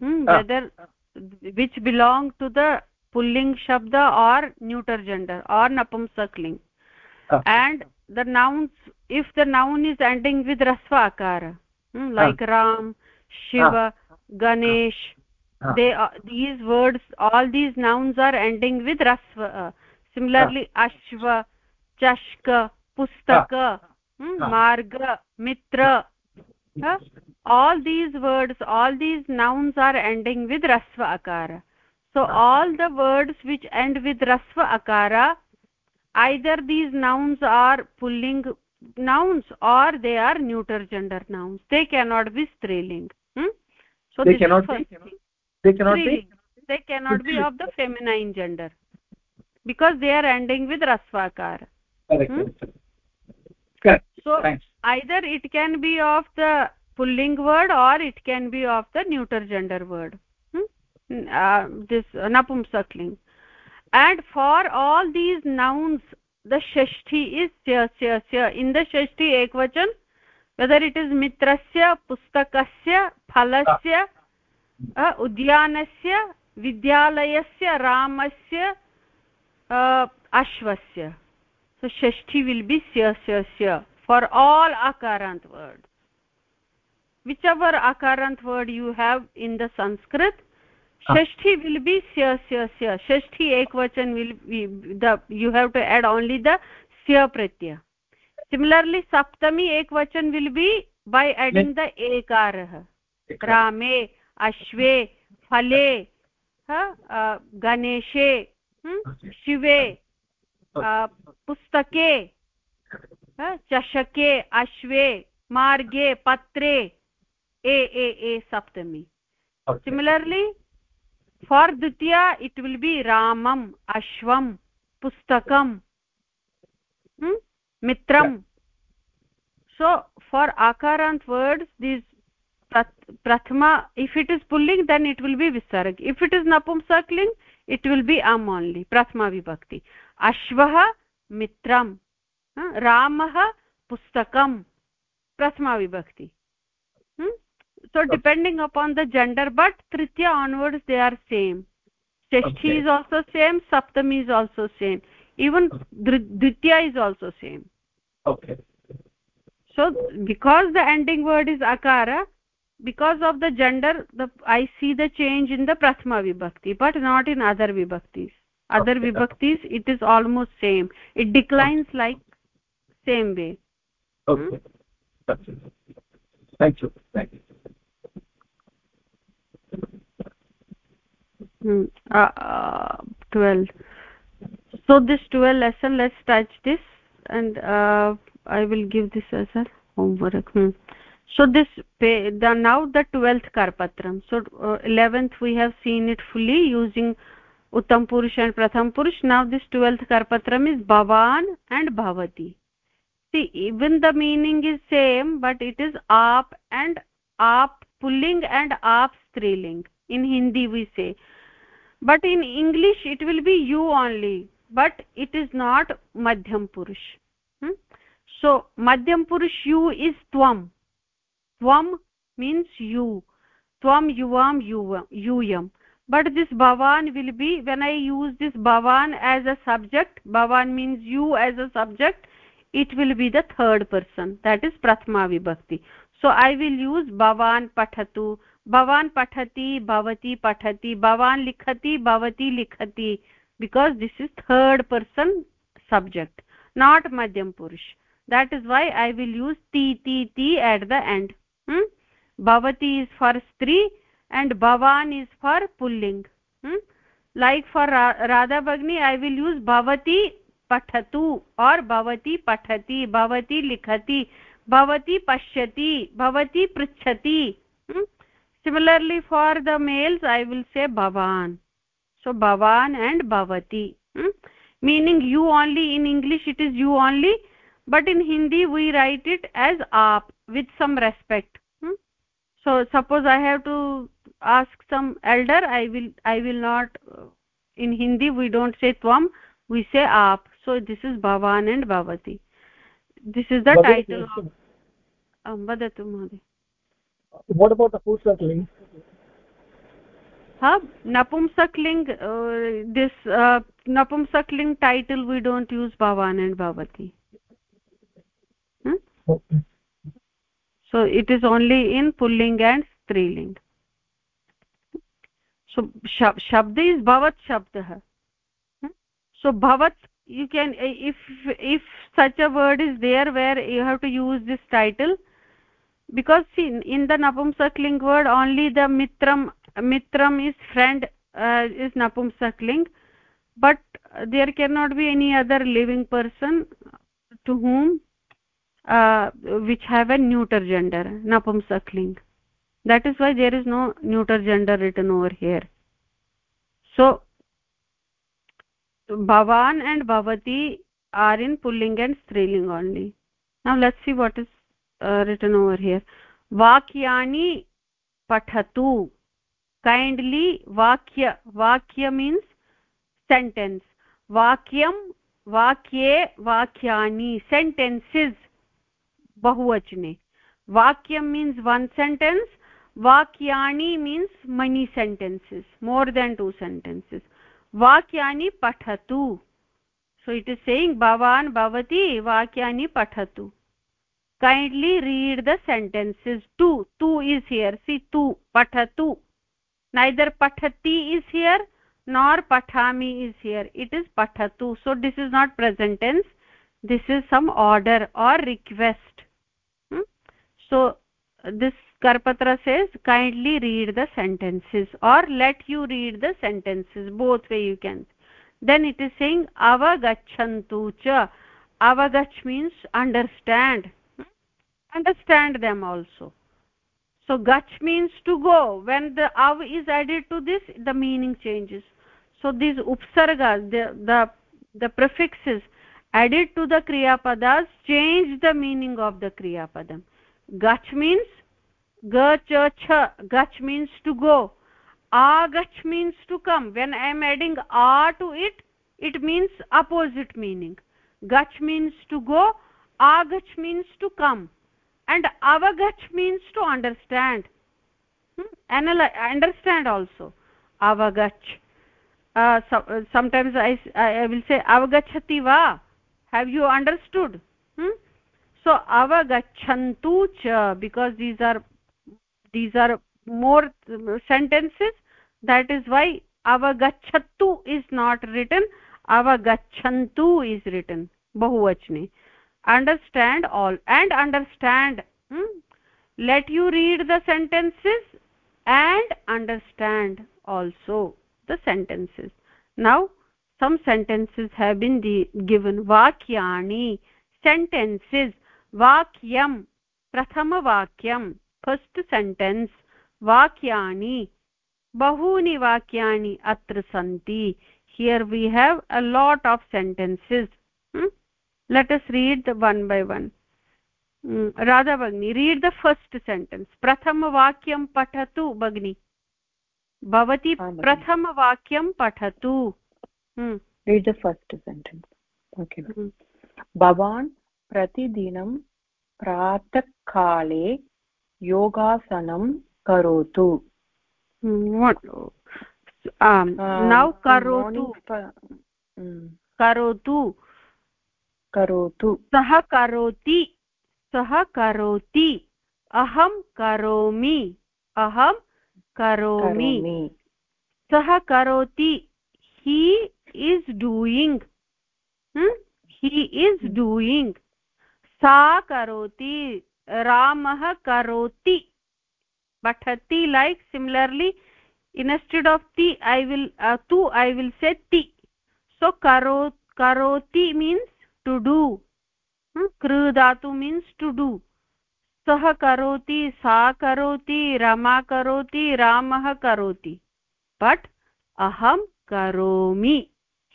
hmm, ah. whether which belong to the pulling shabda or neuter gender or napumsakling ah. and the nouns if the noun is ending with rasva akara hmm, like ah. ram shiva ah ganesh ah. they uh, these words all these nouns are ending with rasva uh, similarly ah. ashva chashka pustaka ah. hmm, marga mitra huh? all these words all these nouns are ending with rasva akara so all the words which end with rasva akara either these nouns are pulling nouns or they are neuter gender nouns they cannot be striling hmm? So they cannot be they cannot be they cannot be of the feminine gender because they are ending with rasvakar correct, hmm? correct. so Thanks. either it can be of the pulling word or it can be of the neuter gender word hmm? uh, this uh, napumsakling and for all these nouns the shashti is sya sya sya in the shashti ekvachan whether it is मित्रस्य पुस्तकस्य फलस्य उद्यानस्य विद्यालयस्य रामस्य अश्वस्य सो षष्ठी विल् बि स्य स्य स्य फार् आल् अकारान्त् word which our अकारान्त् word you have in the Sanskrit Shashthi will be स्य स्य स्य षष्ठी एकवचन will the you have to add only the स्य प्रत्यय similarly saptami ekvachan will be by adding the ekarah rame ashve phale ha ganeshe शिवे पुस्तके चषके अश्वे मार्गे पत्रे ए ए ए सप्तमी similarly for ditya it will be ramam ashvam pustakam hmm? Mitram so for akarant words these prathama if it is pulling then it will be visarg if it is napumsakling it will be am only prathama vibhakti ashvah mitram ramah pustakam prathama vibhakti hmm? so depending upon the gender but tritiya onwards they are same shashti okay. is also same saptami is also same even dvitiya is also same. Okay. So because the ending word is akara because of the gender the i see the change in the prathama vibhakti but not in other vibhaktis. Other okay. vibhaktis it is almost same. It declines okay. like same way. Okay. Hmm? thank you. Thank you. Hmm. uh, uh, 12 so this 12 lesson let's touch this and uh, i will give this as a homework. Hmm. so this the now the 12th karpatram. So uh, 11th we have seen it fully using uttam purush and pratham purush. Now this 12th karpatram is bhavan and bhavati. See even the meaning is same but it is aap and aap pulling and aap striling in hindi we say. But in english it will be you only but it is not madhyam purush hmm? so madhyam purush you is tvam tvam means you tvam yuvam yuyam but this bhavan will be when i use this bhavan as a subject bhavan means you as a subject it will be the third person that is prathama vibhakti so i will use bhavan pathatu भवान् पठति भवती पठति भवान् लिखति भवती लिखति because this is third person subject not madhyam purush that is why i will use ti ti ti at the end hmm? bhavati is for stri and bhavan is for pulling hmm? like for Ra radha bagni i will use bhavati pathatu or bhavati pathati bhavati likhati bhavati pashyati bhavati pruchhati hmm? similarly for the males i will say bhavan so bhavan and bhavati hmm? meaning you only in english it is you only but in hindi we write it as aap with some respect hmm? so suppose i have to ask some elder i will i will not uh, in hindi we don't say tvam we say aap. So this is bhavan and bhavati. This is the title of um, vadatu what about the napumsakling हा नपुंसकलिङ्ग् दिस् नपुंसकलिङ्ग् टैटल् वी डोण्ट् यूस् भवान् अण्ड् भवति। So it is only in pulling and स्त्रीलिङ्ग् सो शब्द इस् भवत् शब्दः सो भवत् you can if if such a word is there where you have to use this title because see in the नपुंसकलिङ्ग् word only the मित्रम् mitram is friend uh, is napumsakling but there cannot be any other living person to whom uh, which have a neuter gender napumsakling that is why there is no neuter gender written over here. So bhavan and bhavati are in pulling and striling only. Now let's see what is uh, written over here. Vakyani pathatu kindly vakya vakya means sentence vakyam vakye vakyani sentences bahuvachane vakyam means one sentence vakyani means many sentences more than two sentences vakyani pathatu so it is saying bhavan bhavati vakyani pathatu kindly read the sentences tu tu is here see tu pathatu neither pathati is here nor pathami is here. It is pathatu. So this is not present tense. This is some order or request. Hmm? so this karpatra says kindly read the sentences or let you read the sentences. Both way you can. Then it is saying avagachantu cha. Avagach means understand. Understand them also so gach means to go. When the av is added to this the meaning changes. So these upsargas the the, the prefixes added to the kriya padas change the meaning of the kriya padam gach means ga cha gach means to go. Agach means to come. When i am adding a to it it means opposite meaning. Gach means to go. Agach means to come avagach means to understand. Hmm? understand also. Avagach. Uh, so, uh, sometimes I, I will say avagachati va? Have you understood? Hmm? so avagachantu cha because these are these are more sentences that is why avagachattu is not written avagachantu is written. Bahuvachane understand all and understand hmm? let you read the sentences and understand also the sentences. Now some sentences have been given. Vakyani sentences. Vakyam prathama vakyam. First sentence vakyani. Bahuni vakyani atra santi. Here we have a lot of sentences. Hmm? let us read one by one mm, first sentence pratham vakyam pathatu bagni bhavati pratham vakyam pathatu hmm. read the first sentence okay hmm. bhavan प्रतिदिनं प्रातःकाले योगासनं करोतु नौ करोतु करोतु करोतु सः करोति सः करोति। अहं करोमि। अहं करोमि। सः करोति। He is doing he is doing सा करोति। रामः करोति। पठति like similarly instead of ti i will uh, tu i will say ti so karo karoti means to do kru dhatu means to do. सः करोति सा करोति रमा करोति रामः करोति बट् अहं करोमि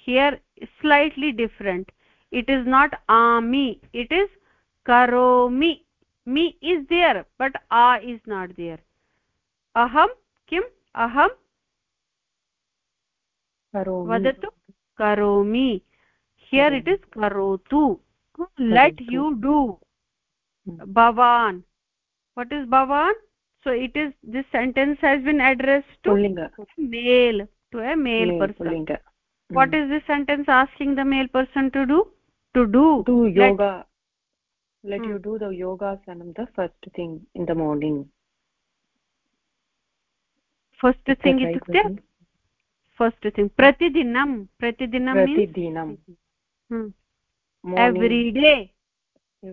here slightly different it is not आमि इट् इस् करोमि मि इस् देयर् बट् आ इस् नाट् देयर् अहं किम् अहं वदतु करोमि here it is karotu let you do. Bhavan. What is bhavan? So it is this sentence has been addressed to Pullinga. male to a male, male person. Pullinga. what is this sentence asking the male person to do? To do. Do yoga. Let, hmm. you do the yoga sanam the first thing in the morning. First thing itukte first thing. Pratidinam pratidinam pratidinam hmm. Every day.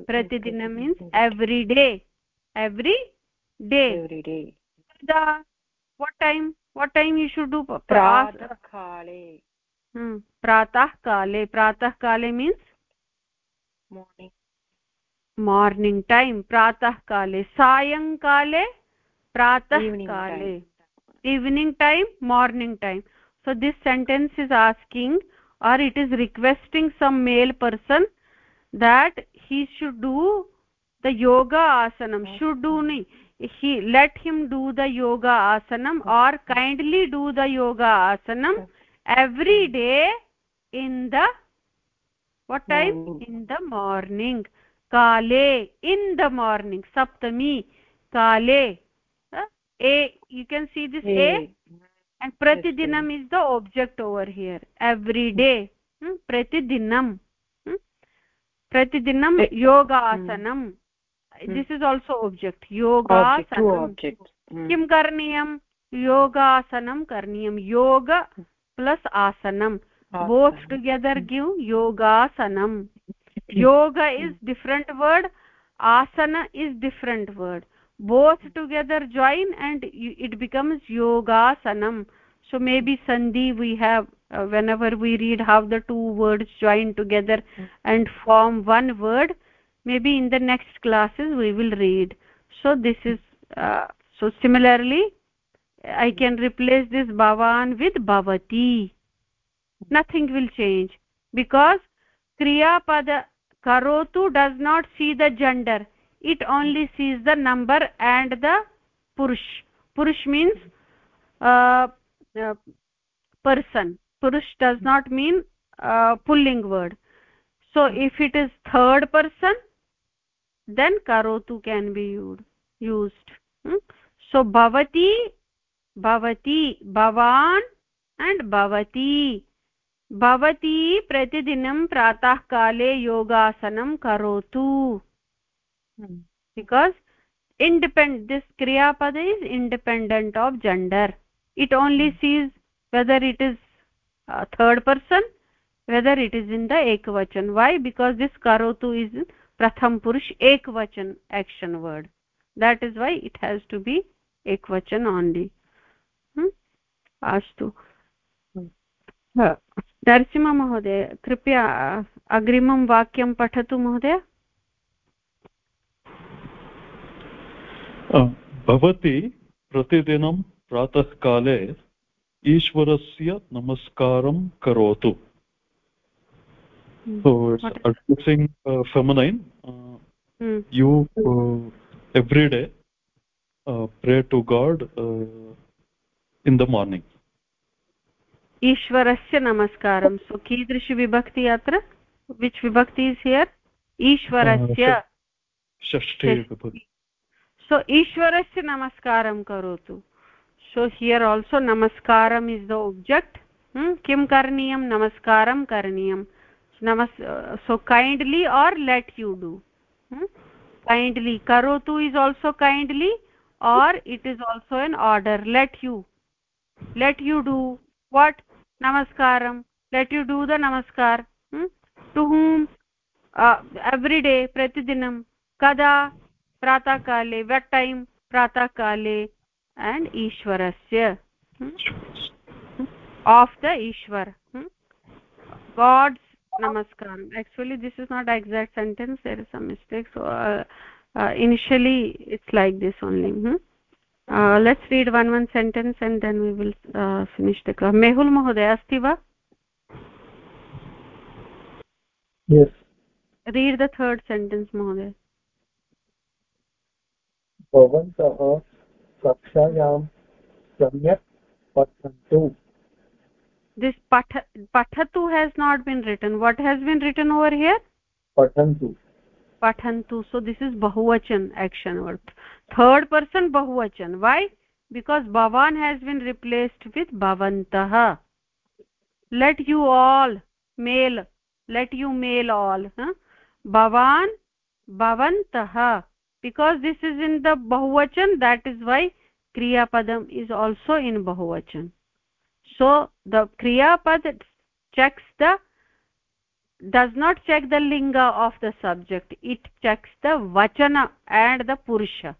Pratidina means every day. Every day. Every day. The what time? What time you should do? Pratah kale hmm. Pratah kale pratah kale means? Morning. Morning time. Pratah kale sayankale pratah kale evening time morning time. So this sentence is asking or it is requesting some male person that he should do the yoga asanam should do nahi he let him do the yoga asanam or kindly do the yoga asanam every day in the what time in the morning kale in the morning saptami kale uh, a you can see this a and pratidinam is the object over here every day hmm? pratidinam hmm? pratidinam yoga asanam Hmm. this is also object yogasanam hmm. किं करणीयं योगासनं करणीयं योग प्लस् आसनं both together give yogasanam yoga is different word asana is different word both together join and it becomes yogasanam. So maybe sandhi we have uh, whenever we read how the two words join together and form one word maybe in the next classes we will read. So this is uh, so similarly i can replace this bhavan with bhavati. Nothing will change because kriya pada karotu does not see the gender it only sees the number and the purush purush means uh, uh, person purush does not mean uh, pulling word so if it is third person then karotu can be used hmm? so bhavati bhavati bhavan and bhavati pratah kale yogasanam karotu hmm. Because independent this kriya pada is independent of gender it only hmm. sees whether it is uh, third person whether it is in the ekvachan why because this karotu is pratham purush ekvachan action word that is why it has to be ekvachan only hmm? astu Narasimha महोदय कृपया अग्रिमं वाक्यं पठतु महोदय भवती प्रतिदिनं प्रातःकाले ईश्वरस्य नमस्कारं करोतु। So it's addressing uh, feminine uh, hmm. you uh, every day uh, pray to god uh, in the morning. ईश्वरस्य नमस्कारं। सो कीदृशी विभक्ति अत्र? विच् विभक्ति इस् हियर् ईश्वरस्य षष्ठे। सो ईश्वर से नमस्कार करो तो so here also namaskar is the object किं करणीयं नमस्कारं करणीयं नमस् so kindly are you do do करो तो इज़ आल्सो कैंडली और it is also an order let you let you do what namaskar let you do the namaskar to whom everyday प्रतिदिनं कदा प्रातःकाले वेट् टैम् प्रातःकाले? एण्ड् ईश्वरस्य। आफ् द ईश्वर। Gods नमस्कारम् actually this is not exact sentence there is mistake so initially it's like this only let's read one one sentence and then will finish the Mehul महोदय अस्ति वा रीड् द थर्ड् सेण्टेन्स् महोदय भवन्तः कक्षायां सम्यक् पठन्तु। दिस् पठ पठतु has not been written what has been written over here पठन्तु। पठन्तु। सो दिस् इस् बहुवचन एक्षन् वर्ड् थर्ड् पर्सन् बहुवचन. वै बिकास् भवान् हेस् बिन् रिप्लेस्ड् वित् भवन्तः let you all male let you male all भवान् भवन्तः because this is in the bahuvachan that is why kriya padam is also in bahuvachan. So the kriya pad checks the does not check the linga of the subject. It checks the vachana and the purusha.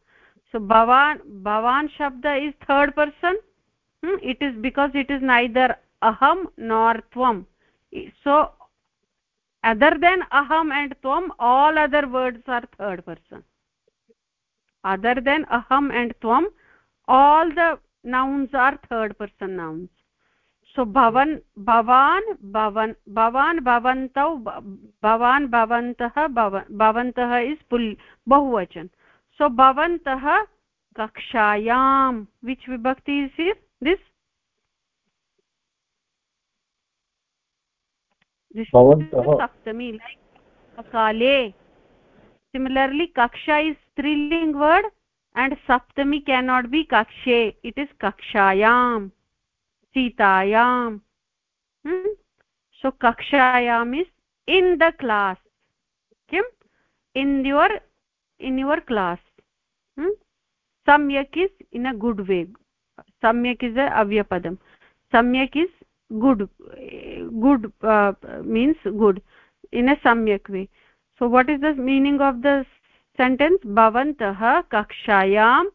So bhavan bhavan shabda is third person. Hmm? it is because it is neither aham nor tvam. So other than aham and tvam all other words are third person other than aham and tvam all the nouns are third person nouns so bhavan bhavan bhavan bhavan bhavantau bhavan bhavantah bhavantah is pull bahuvachan so bhavantah kakshayam which vibhakti is here this this saptami like akale similarly kaksha is striling word and saptami cannot be kakshe it is kakshayam sitayam hmm? so kakshayam is in the class kim in your in your class hmm? samyak is in a good way samyak is a avyapadam samyak is good good uh, means good in a samyak way so what is the meaning of the sentence bhavantah kakshayam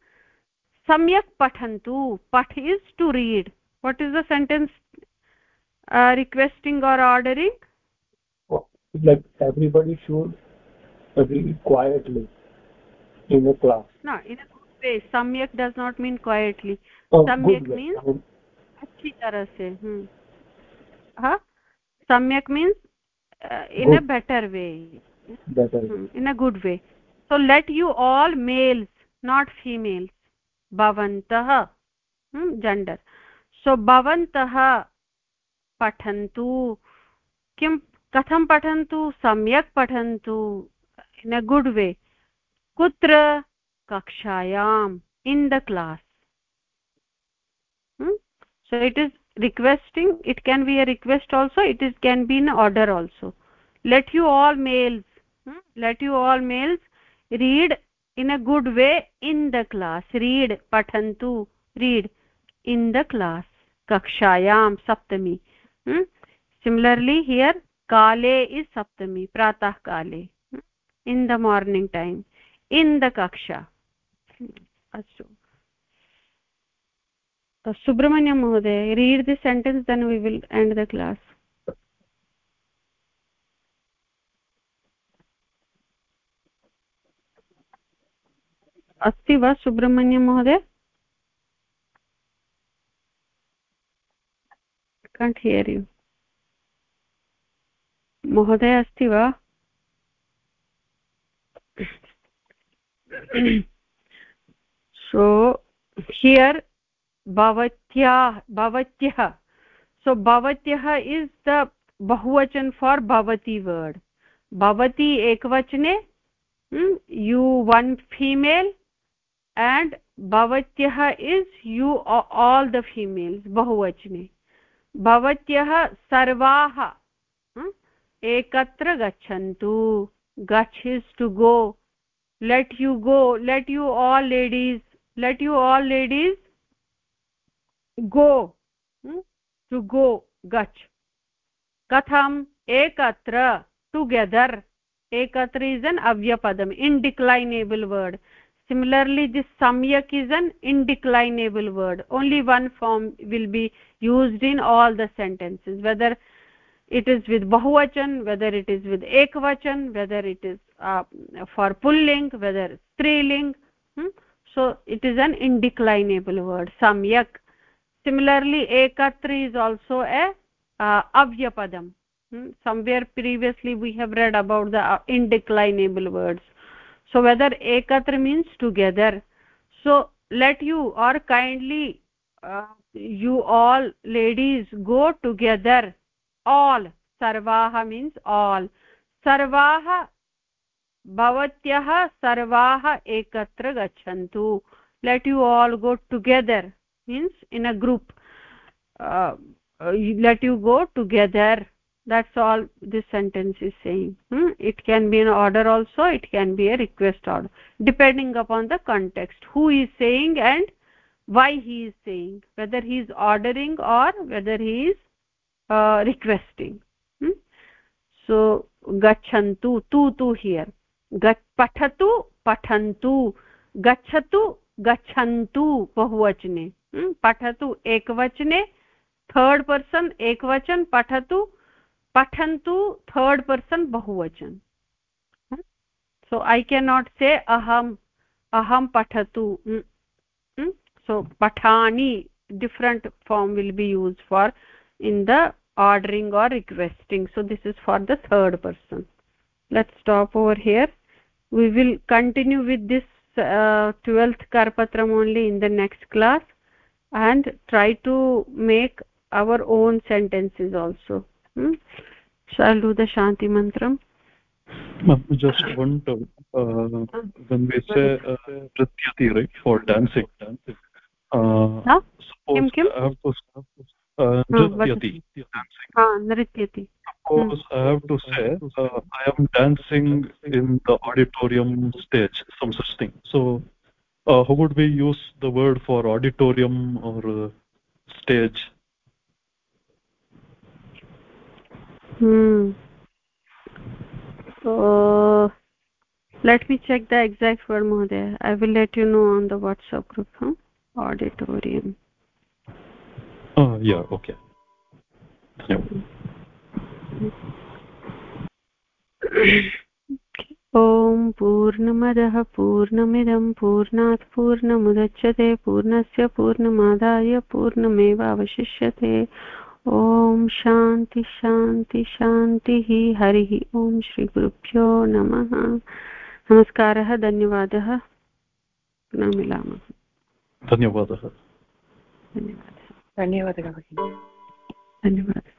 samyak pathantu path is to read what is the sentence uh, requesting or ordering like everybody should read quietly in a class no in a good way samyak does not mean quietly oh, samyak means I mean, अच्छी तरह से हाँ samyak means uh, in good. a better hmm, in a good way so let you all males not females bhavantah hmm, gender so bhavantah pathantu किं कथं पठन्तु सम्यक् पठन्तु इन् अ गुड् वे कुत्र कक्षायाम् in the class so it is requesting it can be a request also it is can be an order also let you all males hmm? Males read in a good way in the class read pathantu read in the class kakshayam saptami hmm? similarly here kale is saptami pratah kale hmm? in the morning time in the kaksha astu subramanyam mohoday read this sentence then we will end the class अस्ति वा सुब्रह्मण्यं महोदय? महोदय, अस्ति वा? सो हियर् भवत्या, भवत्यः. सो भवत्यः इस् द बहुवचन फार् भवती वर्ड् भवती एकवचने you one female and bhavatyah is you all the females bahuvachane भवत्यः सर्वाः एकत्र गच्छन्तु गच्छ is to go let you go let you all ladies let you all ladies go to go गच्छ कथम् एकत्र टुगेदर् एकत्र is an अव्यपदम् indeclinable word similarly this samyak is an indeclinable word only one form will be used in all the sentences whether it is with bahuvachan whether it is with ekvachan whether it is uh, for pulling whether striling hmm? so it is an indeclinable word samyak similarly ekatra is also a uh, avyapadam hmm? somewhere previously we have read about the uh, indeclinable words so whether ekatra means together so let you or kindly uh, you all ladies go together all sarvaah means all sarvaah भवत्यः सर्वाः एकत्र गच्छन्तु let you all go together means in a group uh, let you go together that's all this sentence is saying hmm? it can be an order also it can be a request order depending upon the context who is saying and why he is saying whether he is ordering or whether he is uh, requesting hmm? so gachantu tu tu here Gach, pathatu pathantu gachatu gachantu bahuvachane hmm? pathatu ekvachane third person ekvachan pathatu pathantu third person bahuvachan so i cannot say aham aham pathatu mm. Mm? so pathani different form will be used for in the ordering or requesting so this is for the third person let's stop over here we will continue with this uh, 12th karpatram only in the next class and try to make our own sentences also? Shall do the shanti mantram just one term uh, when we say uh, right for dancing dancing uh, huh? kim, kim? i have to uh, nrityati dancing ha nrityati suppose i have to say uh, i am dancing in the auditorium stage some such thing so uh, how would we use the word for auditorium or uh, stage hmm let me check the exact word महोदय. I will let you know on the WhatsApp group auditorium okay ॐ पूर्णमदः पूर्णमिदं पूर्णात् पूर्णमुदच्छते पूर्णस्य पूर्णमादाय पूर्णमेव अवशिष्यते ॐ शान्ति शान्ति शान्तिः हरिः ॐ श्रीगुरुभ्यो नमः। नमस्कारः धन्यवादः। पुनः मिलामः। धन्यवादः। धन्यवादः। धन्यवादः धन्यवादः।